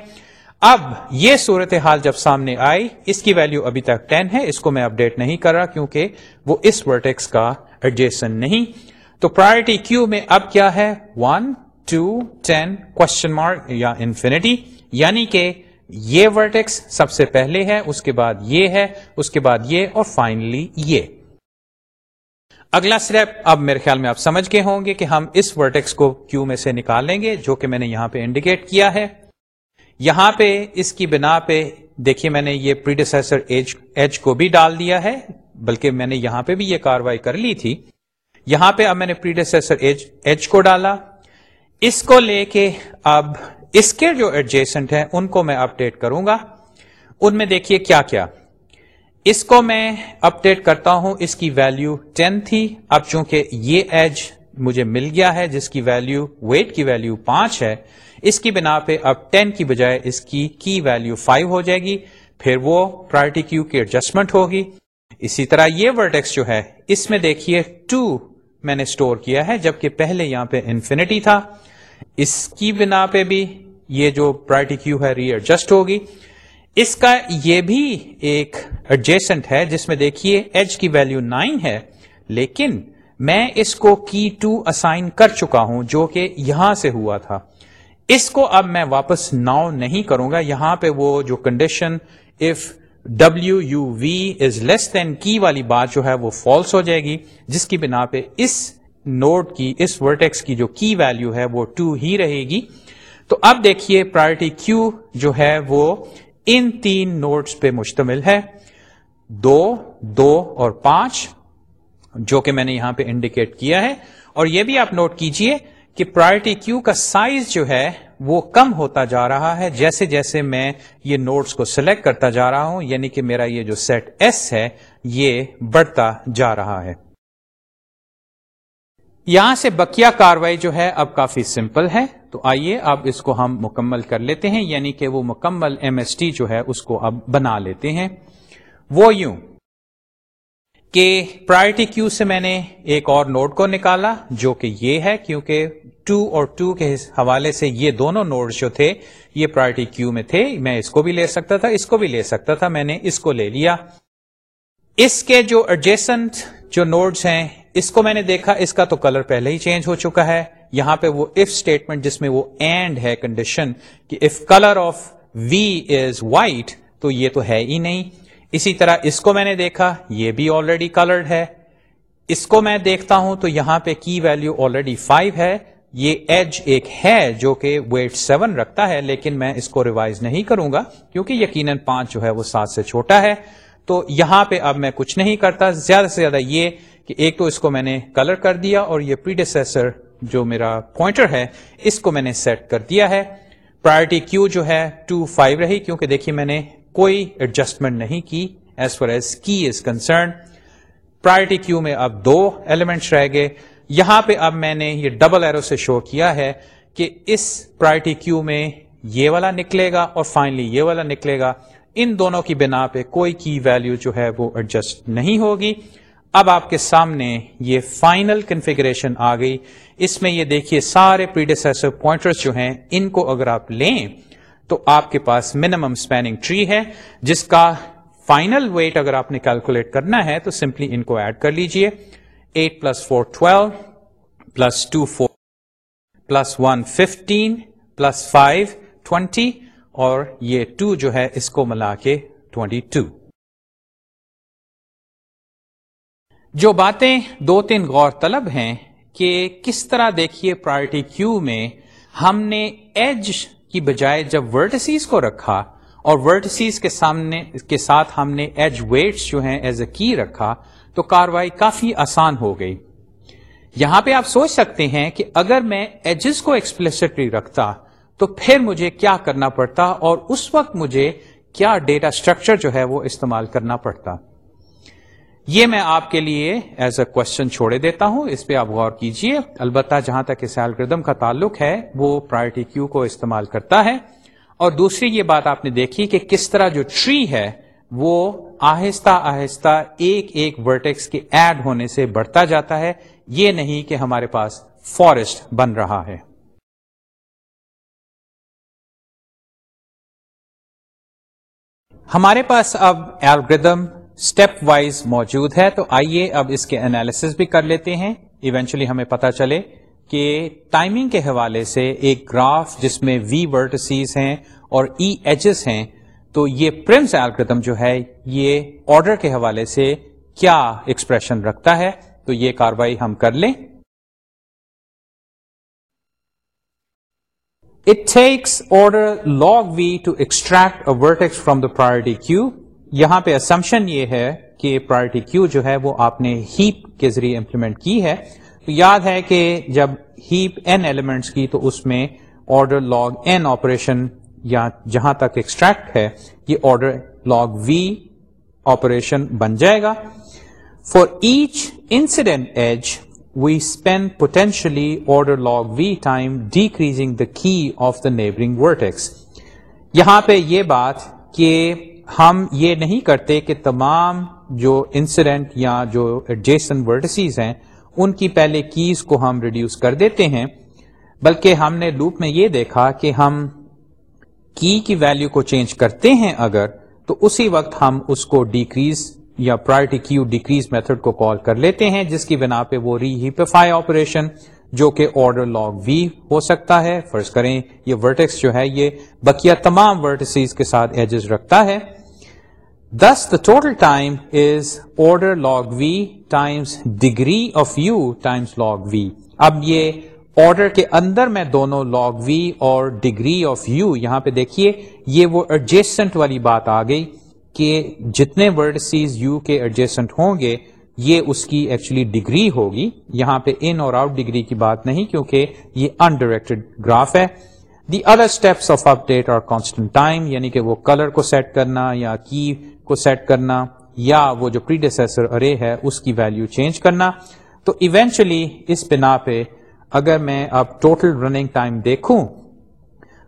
اب یہ صورت حال جب سامنے آئی، اس کی ویلو ابھی تک ٹین ہے، اس کو میں اپڈیٹ نہیں کر رہا کیونکہ وہ اس ورٹیکس کا ایڈجسٹن نہیں۔ تو پرائرٹی کیو میں اب کیا ہے؟ One two ten question mark یا انفینٹی یعنی کہ یہ ورٹیکس سب سے پہلے ہے، اس کے بعد یہ ہے، اس کے بعد یہ اور فائنلی یہ۔ اگلا اسٹیپ اب میرے خیال میں آپ سمجھ گئے ہوں گے کہ ہم اس ورٹیکس کو کیو میں سے نکال لیں گے، جو کہ میں نے یہاں پہ انڈیکیٹ کیا ہے۔ یہاں پہ اس کی بنا پہ، دیکھیے میں نے یہ پریڈیسر ایج کو بھی ڈال دیا ہے، بلکہ میں نے یہاں پہ بھی یہ کاروائی کر لی تھی۔ یہاں پہ اب میں نے پریڈیسر ایج کو ڈالا۔ اس کو لے کے اب اس کے جو ایڈجسٹنٹ ہیں، ان کو میں اپڈیٹ کروں گا۔ ان میں دیکھیے کیا کیا اس کو میں اپڈیٹ کرتا ہوں، اس کی ویلو ٹین تھی۔ اب چونکہ یہ ایج مجھے مل گیا ہے، جس کی ویلو ویٹ کی ویلو پانچ ہے، اس کی بنا پہ اب ٹین کی بجائے اس کی کی ویلو فائیو ہو جائے گی۔ پھر وہ پرائرٹی کیو کی ایڈجسٹمنٹ ہوگی۔ اسی طرح یہ ورڈیکس جو ہے، اس میں دیکھیے ٹو میں نے اسٹور کیا ہے، جبکہ پہلے یہاں پہ انفینٹی تھا۔ اس کی بنا پہ بھی یہ جو پرائرٹی کیو ہے ری ایڈجسٹ ہوگی۔ اس کا یہ بھی ایک ایڈجسٹنٹ ہے، جس میں دیکھیے ایج کی ویلو نائن ہے، لیکن میں اس کو کی ٹو اسائن کر چکا ہوں، جو کہ یہاں سے ہوا تھا۔ اس کو اب میں واپس ناؤ نہیں کروں گا، یہاں پہ وہ جو condition if W u v is less than key والی بات جو ہے، وہ فالس ہو جائے گی، جس کی بنا پہ اس نوٹ کی، اس ورٹیکس کی جو کی ویلو ہے، وہ ٹو ہی رہے گی۔ تو اب دیکھیے پرائرٹی کیو جو ہے، وہ ان تین نوٹس پہ مشتمل ہے۔ دو دو اور پانچ، جو کہ میں نے یہاں پہ انڈیکیٹ کیا ہے۔ اور یہ بھی آپ نوٹ کیجیے کہ پرائرٹی کیو کا سائز جو ہے وہ کم ہوتا جا رہا ہے۔ جیسے جیسے میں یہ نوٹس کو سلیکٹ کرتا جا رہا ہوں یعنی کہ میرا یہ جو سیٹ ایس ہے، یہ بڑھتا جا رہا ہے۔ یہاں سے بکیا کاروائی جو ہے اب کافی سمپل ہے۔ تو آئیے اب اس کو ہم مکمل کر لیتے ہیں یعنی کہ وہ مکمل ایم ایس ٹی جو ہے اس کو اب بنا لیتے ہیں۔ وہ یوں۔ کہ پرائرٹی کیو سے میں نے ایک اور نوڈ کو نکالا، جو کہ یہ ہے، کیونکہ ٹو اور ٹو کے حوالے سے یہ دونوں نوڈ جو تھے، یہ پرائرٹی کیو میں تھے۔ میں اس کو بھی لے سکتا تھا، اس کو بھی لے سکتا تھا، میں نے اس کو لے لیا۔ اس کے جو ایڈجسٹنٹ جو نوڈز ہیں، اس کو میں نے دیکھا، اس کا تو کلر پہلے ہی چینج ہو چکا ہے۔ یہاں پہ وہ اف اسٹیٹمنٹ جس میں وہ اینڈ ہے کنڈیشن کہ if colour of v is white تو یہ تو ہے ہی نہیں۔ اسی طرح اس کو میں نے دیکھا، یہ بھی آلریڈی کلرڈ ہے۔ اس کو میں دیکھتا ہوں تو یہاں پہ کی ویلو آلریڈی فائیو ہے۔ یہ ایج ایک ہے جو کہ ویٹ سیون رکھتا ہے، لیکن میں اس کو ریوائز نہیں کروں گا کیونکہ یقیناً پانچ جو ہے وہ سات سے چھوٹا ہے۔ تو یہاں پہ اب میں کچھ نہیں کرتا۔ زیادہ سے زیادہ یہ کہ ایک تو اس کو میں نے کلر کر دیا اور یہ پریڈیسر جو میرا پوائنٹر ہے، اس کو میں نے سیٹ کر دیا ہے۔ پرائرٹی کیو جو ہے ٹو فائیو رہی، کیونکہ دیکھیے میں نے کوئی ایڈجسٹمنٹ نہیں کی ایز فار ایز کی از کنسرن پرائرٹی کیو میں اب دو ایلیمنٹس رہ گئے۔ یہاں پہ اب میں نے یہ ڈبل ایرو سے شو کیا ہے کہ اس پرائرٹی کیو میں یہ والا نکلے گا اور فائنلی یہ والا نکلے گا۔ ان دونوں کی بنا پہ کوئی کی ویلو جو ہے وہ ایڈجسٹ نہیں ہوگی۔ اب آپ کے سامنے یہ فائنل کنفیگریشن آ گئی۔ اس میں یہ دیکھیے سارے پریڈیسر پوائنٹرز جو ہیں، ان کو اگر آپ لیں تو آپ کے پاس منیمم اسپیننگ ٹری ہے، جس کا فائنل ویٹ اگر آپ نے کیلکولیٹ کرنا ہے تو سمپلی ان کو ایڈ کر لیجیے۔ Eight plus four twelve plus two four plus one fifteen plus five twenty اور یہ ٹو جو ہے، اس کو ملا کے ٹوینٹی ٹو جو باتیں دو تین غور طلب ہیں کہ کس طرح دیکھیے پرائرٹی کیو میں ہم نے ایج کی بجائے جب ورٹسیز کو رکھا اور ورٹسیز کے سامنے کے ساتھ ہم نے ایج ویٹس جو ہیں ایز اے کی رکھا تو کاروائی کافی آسان ہو گئی۔ یہاں پہ آپ سوچ سکتے ہیں کہ اگر میں ایجز کو ایکسپلسٹلی رکھتا تو پھر مجھے کیا کرنا پڑتا اور اس وقت مجھے کیا ڈیٹا اسٹرکچر جو ہے وہ استعمال کرنا پڑتا۔ یہ میں آپ کے لیے ایز اے کوشچن چھوڑے دیتا ہوں، اس پہ آپ غور کیجیے۔ البتہ جہاں تک اس الگریدم کا تعلق ہے، وہ پرائرٹی کیو کو استعمال کرتا ہے۔ اور دوسری یہ بات آپ نے دیکھی کہ کس طرح جو ٹری ہے، وہ آہستہ آہستہ ایک ایک ورٹیکس کے ایڈ ہونے سے بڑھتا جاتا ہے۔ یہ نہیں کہ ہمارے پاس فارسٹ بن رہا ہے۔ ہمارے پاس اب ایلگردم اسٹیپ وائز موجود ہے، تو آئیے اب اس کے انالیس بھی کر لیتے ہیں۔ ایونچولی ہمیں پتا چلے کہ ٹائمنگ کے حوالے سے ایک گراف جس میں وی ورٹسیز ہیں اور ای e ایچز ہیں، تو یہ پرنس ایلگردم جو ہے، یہ آرڈر کے حوالے سے کیا ایکسپریشن رکھتا ہے۔ تو یہ کاروائی ہم کر لیں۔ It takes order log v to extract vertex from the priority queue یہاں پہ اسمپشن یہ ہے کہ پرائرٹی کیو جو ہے وہ آپ نے ہیپ کے ذریعے امپلیمنٹ کی ہے۔ تو یاد ہے کہ جب ہیپ این ایلیمنٹس کی تو اس میں آرڈر لاگ این آپریشن یا جہاں تک ایکسٹریکٹ ہے، یہ آرڈر لاگ وی آپریشن بن جائے گا۔ For each incident edge we spend potentially order log v time decreasing the key of the neighbouring vertex یہاں پہ یہ بات کہ ہم یہ نہیں کرتے کہ تمام جو انسیڈنٹ یا جو ایڈجیسن ورڈسیز ہیں، ان کی پہلے کیز کو ہم ریڈیوس کر دیتے ہیں۔ بلکہ ہم نے لوپ میں یہ دیکھا کہ ہم کی کی ویلو کو چینج کرتے ہیں اگر، تو اسی وقت ہم اس کو ڈیکریز یا پرائرٹی کیو ڈیکریز میتھڈ کو کال کر لیتے ہیں، جس کی بنا پہ وہ ری ہیپیفائی آپریشن جو کہ آرڈر لاگ وی ہو سکتا ہے۔ فرض کریں یہ ورٹیکس جو ہے، یہ بقیہ تمام ورٹسیز کے ساتھ ایجز رکھتا ہے۔ Thus the total time is order log v times degree of u times log v اب یہ آرڈر کے اندر میں دونوں لاگ وی اور ڈگری آف یو یہاں پہ دیکھیے، یہ وہ ایڈجسٹنٹ والی بات آ گئی کہ جتنے ورڈ سیز یو کے ایڈجسٹنٹ ہوں گے، یہ اس کی ایکچولی ڈگری ہوگی۔ یہاں پہ ان اور آؤٹ ڈگری کی بات نہیں، کیونکہ یہ انڈائریکٹڈ گراف ہے۔ The other steps of update اور کانسٹنٹ ٹائم یعنی کہ وہ کلر کو سیٹ کرنا یا کی کو سیٹ کرنا یا وہ جو پریڈیسر ارے ہے اس کی ویلو چینج کرنا۔ تو ایونچولی اس بنا پہ اگر میں اب ٹوٹل رننگ ٹائم دیکھوں،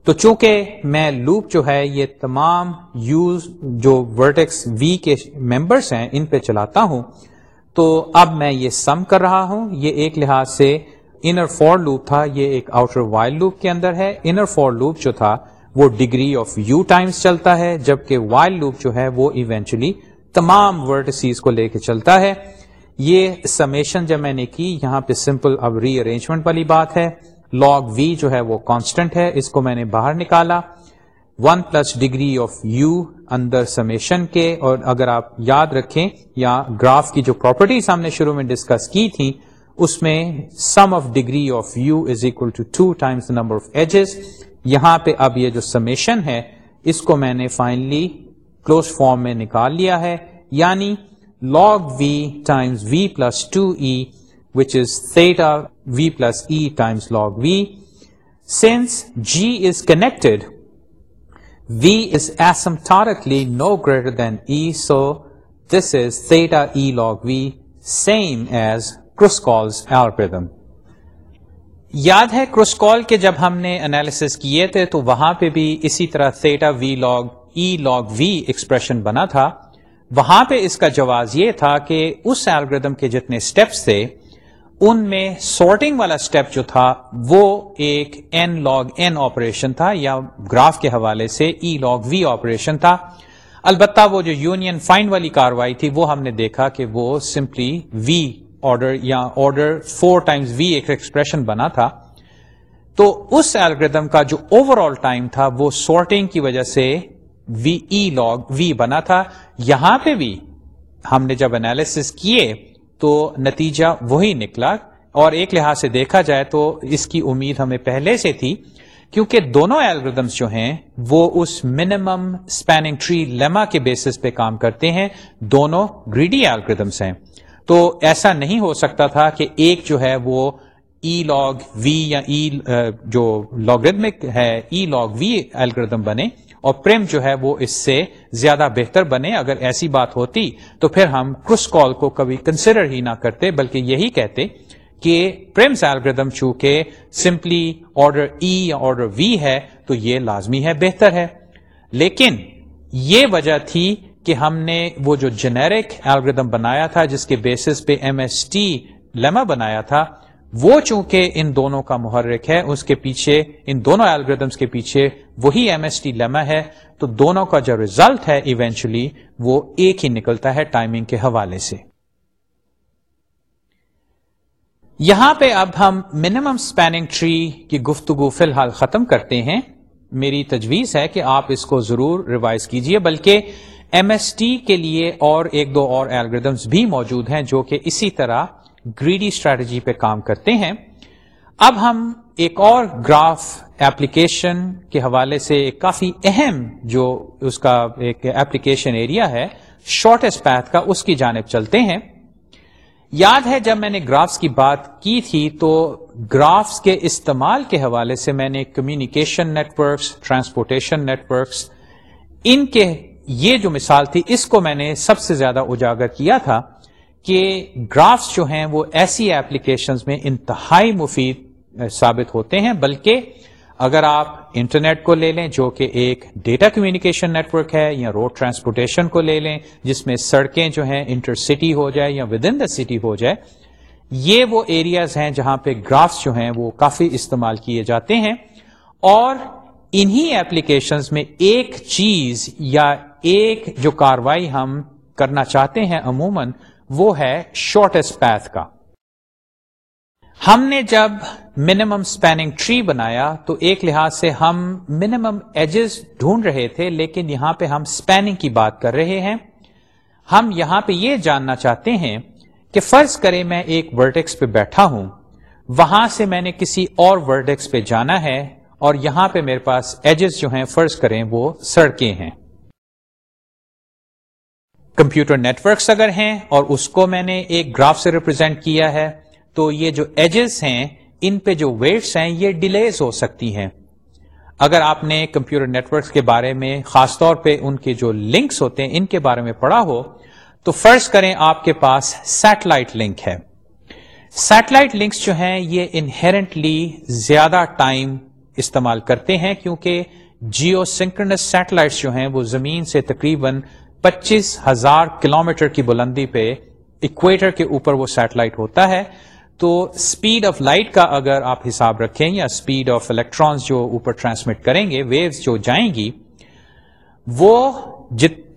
تو چونکہ میں لوپ جو ہے یہ تمام یوز جو ورٹیکس وی کے ممبرس ہیں ان پہ چلاتا ہوں، تو اب میں یہ سم کر رہا ہوں۔ یہ ایک لحاظ سے انر فور لوپ تھا، یہ ایک آؤٹر وائل لوپ کے اندر ہے۔ انر فور لوپ جو تھا وہ ڈگری آف یو ٹائمس چلتا ہے، جبکہ وائل لوپ جو ہے وہ ایونچولی تمام ورڈ کو لے کے چلتا ہے۔ یہ سمیشن جب میں نے کی، یہاں پہ سمپل اب ری ارینجمنٹ والی بات ہے۔ لاگ وی جو ہے وہ کانسٹنٹ ہے، اس کو میں نے باہر نکالا۔ One plus degree of u another summation کے، اور اگر آپ یاد رکھیں، یا گراف کی جو پراپرٹیز ہم نے شروع میں ڈسکس کی تھی اس میں sum of degree of u is equal to two times number of edges یہاں پہ اب یہ جو سمیشن ہے اس کو میں نے فائنلی کلوز فارم میں نکال لیا ہے یعنی log v times v plus two E which is theta v plus e times log v. Since g is connected, v is asymptotically no greater than e, so this is theta e log v, same as Kruskal's algorithm. یاد ہے Kruskal کے جب ہم نے analysis کیے تھے تو وہاں پہ بھی اسی طرح theta v log E log v expression بنا تھا۔ وہاں پہ اس کا جواز یہ تھا کہ اس ایلگردم کے جتنے سٹیپس تھے، ان میں سارٹنگ والا سٹیپ جو تھا، وہ ایک این لاگ این آپریشن تھا یا گراف کے حوالے سے ای لاگ وی آپریشن تھا۔ البتہ وہ جو یونین فائنڈ والی کاروائی تھی، وہ ہم نے دیکھا کہ وہ سمپلی وی آرڈر یا آرڈر فور ٹائمز وی ایک ایکسپریشن بنا تھا، تو اس ایلگردم کا جو اوور آل ٹائم تھا، وہ سارٹنگ کی وجہ سے وی ای لاگ وی بنا تھا۔ یہاں پہ بھی ہم نے جب انالیس کیے تو نتیجہ وہی نکلا۔ اور ایک لحاظ سے دیکھا جائے تو اس کی امید ہمیں پہلے سے تھی، کیونکہ دونوں ایلگردمس جو ہیں، وہ اس منیمم اسپیننگ ٹری لیما کے بیسس پہ کام کرتے ہیں۔ دونوں گریڈی ایلگردمس ہیں۔ تو ایسا نہیں ہو سکتا تھا کہ ایک جو ہے وہ ای لاگ وی یا e, ای جو لاگردمک ہے ای لاگ وی الگردم بنے اور پریم جو ہے وہ اس سے زیادہ بہتر بنے۔ اگر ایسی بات ہوتی تو پھر ہم کس کال کو کبھی کنسیڈر ہی نہ کرتے، بلکہ یہی کہتے کہ پریمس الگردم چونکہ سمپلی آرڈر ای یا آرڈر وی ہے تو یہ لازمی ہے، بہتر ہے۔ لیکن یہ وجہ تھی کہ ہم نے وہ جو جنیرک الگریدم بنایا تھا، جس کے بیسس پہ ایم ایس ٹی لیما بنایا تھا، وہ چونکہ ان دونوں کا محرک ہے، اس کے پیچھے، ان دونوں الگریدمس کے پیچھے وہی ایم ایس ٹی لیما ہے، تو دونوں کا جو ریزلٹ ہے ایونچولی وہ ایک ہی نکلتا ہے ٹائمنگ کے حوالے سے۔ یہاں پہ اب ہم منیمم اسپیننگ ٹری کی گفتگو فی الحال ختم کرتے ہیں۔ میری تجویز ہے کہ آپ اس کو ضرور ریوائز کیجیے، بلکہ ایم ایس ٹی کے لیے اور ایک دو اور الگریدمس بھی موجود ہیں جو کہ اسی طرح گریڈی اسٹریٹجی پہ کام کرتے ہیں۔ اب ہم ایک اور گراف ایپلیکیشن کے حوالے سے ایک کافی اہم جو اس کا ایک ایپلیکیشن ایریا ہے شارٹیسٹ پیتھ کا، اس کی جانب چلتے ہیں۔ یاد ہے جب میں نے گرافس کی بات کی تھی تو گرافس کے استعمال کے حوالے سے میں نے کمیونیکیشن نیٹورکس ٹرانسپورٹیشن نیٹورکس ان کے یہ جو مثال تھی، اس کو میں نے سب سے زیادہ اجاگر کیا تھا کہ گرافس جو ہیں وہ ایسی ایپلیکیشن میں انتہائی مفید ثابت ہوتے ہیں۔ بلکہ اگر آپ انٹرنیٹ کو لے لیں، جو کہ ایک ڈیٹا کمیونیکیشن نیٹورک ہے، یا روڈ ٹرانسپورٹیشن کو لے لیں، جس میں سڑکیں جو ہیں انٹر سٹی ہو جائے یا ود ان دا سٹی ہو جائے، یہ وہ ایریاز ہیں جہاں پہ گرافس جو ہیں وہ کافی استعمال کیے جاتے ہیں۔ اور انہی ایپلیکیشنز میں ایک چیز یا ایک جو کاروائی ہم کرنا چاہتے ہیں عموماً، وہ ہے شارٹیسٹ پیتھ کا۔ ہم نے جب منیمم اسپیننگ ٹری بنایا، تو ایک لحاظ سے ہم منیمم ایجز ڈھونڈ رہے تھے، لیکن یہاں پہ ہم اسپیننگ کی بات کر رہے ہیں۔ ہم یہاں پہ یہ جاننا چاہتے ہیں کہ فرض کرے میں ایک ورٹیکس پہ بیٹھا ہوں، وہاں سے میں نے کسی اور ورٹیکس پہ جانا ہے اور یہاں پہ میرے پاس ایجز جو ہیں، فرض کریں وہ سڑکیں ہیں۔ کمپیوٹر نیٹورکس اگر ہیں اور اس کو میں نے ایک گراف سے ریپرزینٹ کیا ہے، تو یہ جو ایجز ہیں، ان پہ جو ویٹس ہیں، یہ ڈیلیز ہو سکتی ہیں۔ اگر آپ نے کمپیوٹر نیٹورکس کے بارے میں، خاص طور پہ ان کے جو لنکس ہوتے ہیں، ان کے بارے میں پڑھا ہو، تو فرض کریں آپ کے پاس سیٹلائٹ لنک ہے۔ سیٹلائٹ لنکس جو ہیں، یہ انہرنٹلی زیادہ ٹائم استعمال کرتے ہیں کیونکہ جیو سنکرنس سیٹلائٹس جو ہیں وہ زمین سے تقریباً پچیس ہزار کلومیٹر کی بلندی پہ اکویٹر کے اوپر وہ سیٹلائٹ ہوتا ہے۔ تو اسپیڈ آف لائٹ کا اگر آپ حساب رکھیں یا اسپیڈ آف الیکٹرانس جو اوپر ٹرانسمٹ کریں گے ویوز جو جائیں گی، وہ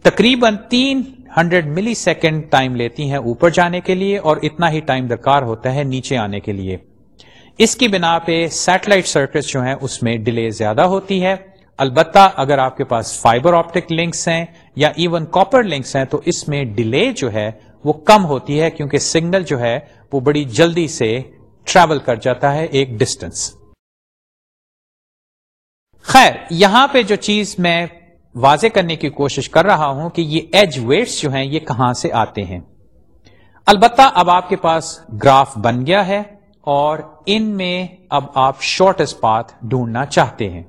تقریباً تین ہنڈریڈ ملی سیکنڈ ٹائم لیتی ہیں اوپر جانے کے لیے اور اتنا ہی ٹائم درکار ہوتا ہے نیچے آنے کے لیے۔ اس کی بنا پہ سیٹلائٹ سرکٹ جو ہیں اس میں ڈیلے زیادہ ہوتی ہے۔ البتہ اگر آپ کے پاس فائبر آپٹک لنکس ہیں یا ایون کاپر لنکس ہیں تو اس میں ڈیلے جو ہے وہ کم ہوتی ہے کیونکہ سگنل جو ہے وہ بڑی جلدی سے ٹریول کر جاتا ہے ایک ڈسٹینس خیر، یہاں پہ جو چیز میں واضح کرنے کی کوشش کر رہا ہوں کہ یہ ایج ویٹس جو ہیں یہ کہاں سے آتے ہیں۔ البتہ اب آپ کے پاس گراف بن گیا ہے۔ اور ان میں اب آپ شارٹیسٹ پاتھ ڈھونڈنا چاہتے ہیں۔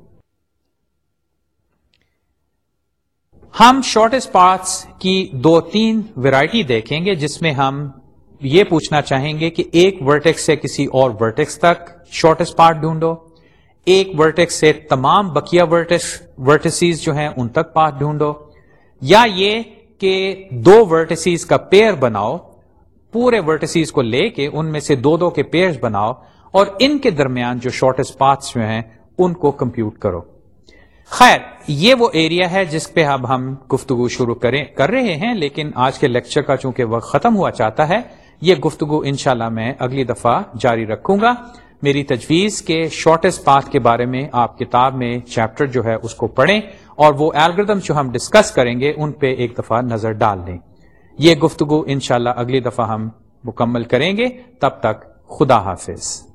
ہم شارٹیسٹ پاتھس کی دو تین ویرائٹی دیکھیں گے، جس میں ہم یہ پوچھنا چاہیں گے کہ ایک ورٹیکس سے کسی اور ورٹیکس تک شارٹیسٹ پاتھ ڈھونڈو۔ ایک ورٹیکس سے تمام بکیا ورٹسیز جو ہیں ان تک پاتھ ڈھونڈو۔ یا یہ کہ دو ورٹسیز کا پیئر بناؤ پورے ورٹسیز کو لے کے ان میں سے دو دو کے پیئر بناؤ اور ان کے درمیان جو شارٹیسٹ پاتھ جو ہیں، ان کو کمپیوٹ کرو۔ خیر، یہ وہ ایریا ہے جس پہ اب ہم گفتگو شروع کریں، کر رہے ہیں، لیکن آج کے لیکچر کا چونکہ وقت ختم ہوا چاہتا ہے، یہ گفتگو انشاءاللہ میں اگلی دفعہ جاری رکھوں گا۔ میری تجویز کے شارٹیسٹ پاتھ کے بارے میں آپ کتاب میں چیپٹر جو ہے، اس کو پڑھیں اور وہ الگریدم جو ہم ڈسکس کریں گے، ان پہ ایک دفعہ نظر ڈال دیں یہ گفتگو انشاءاللہ اگلی دفعہ ہم مکمل کریں گے تب تک خدا حافظ۔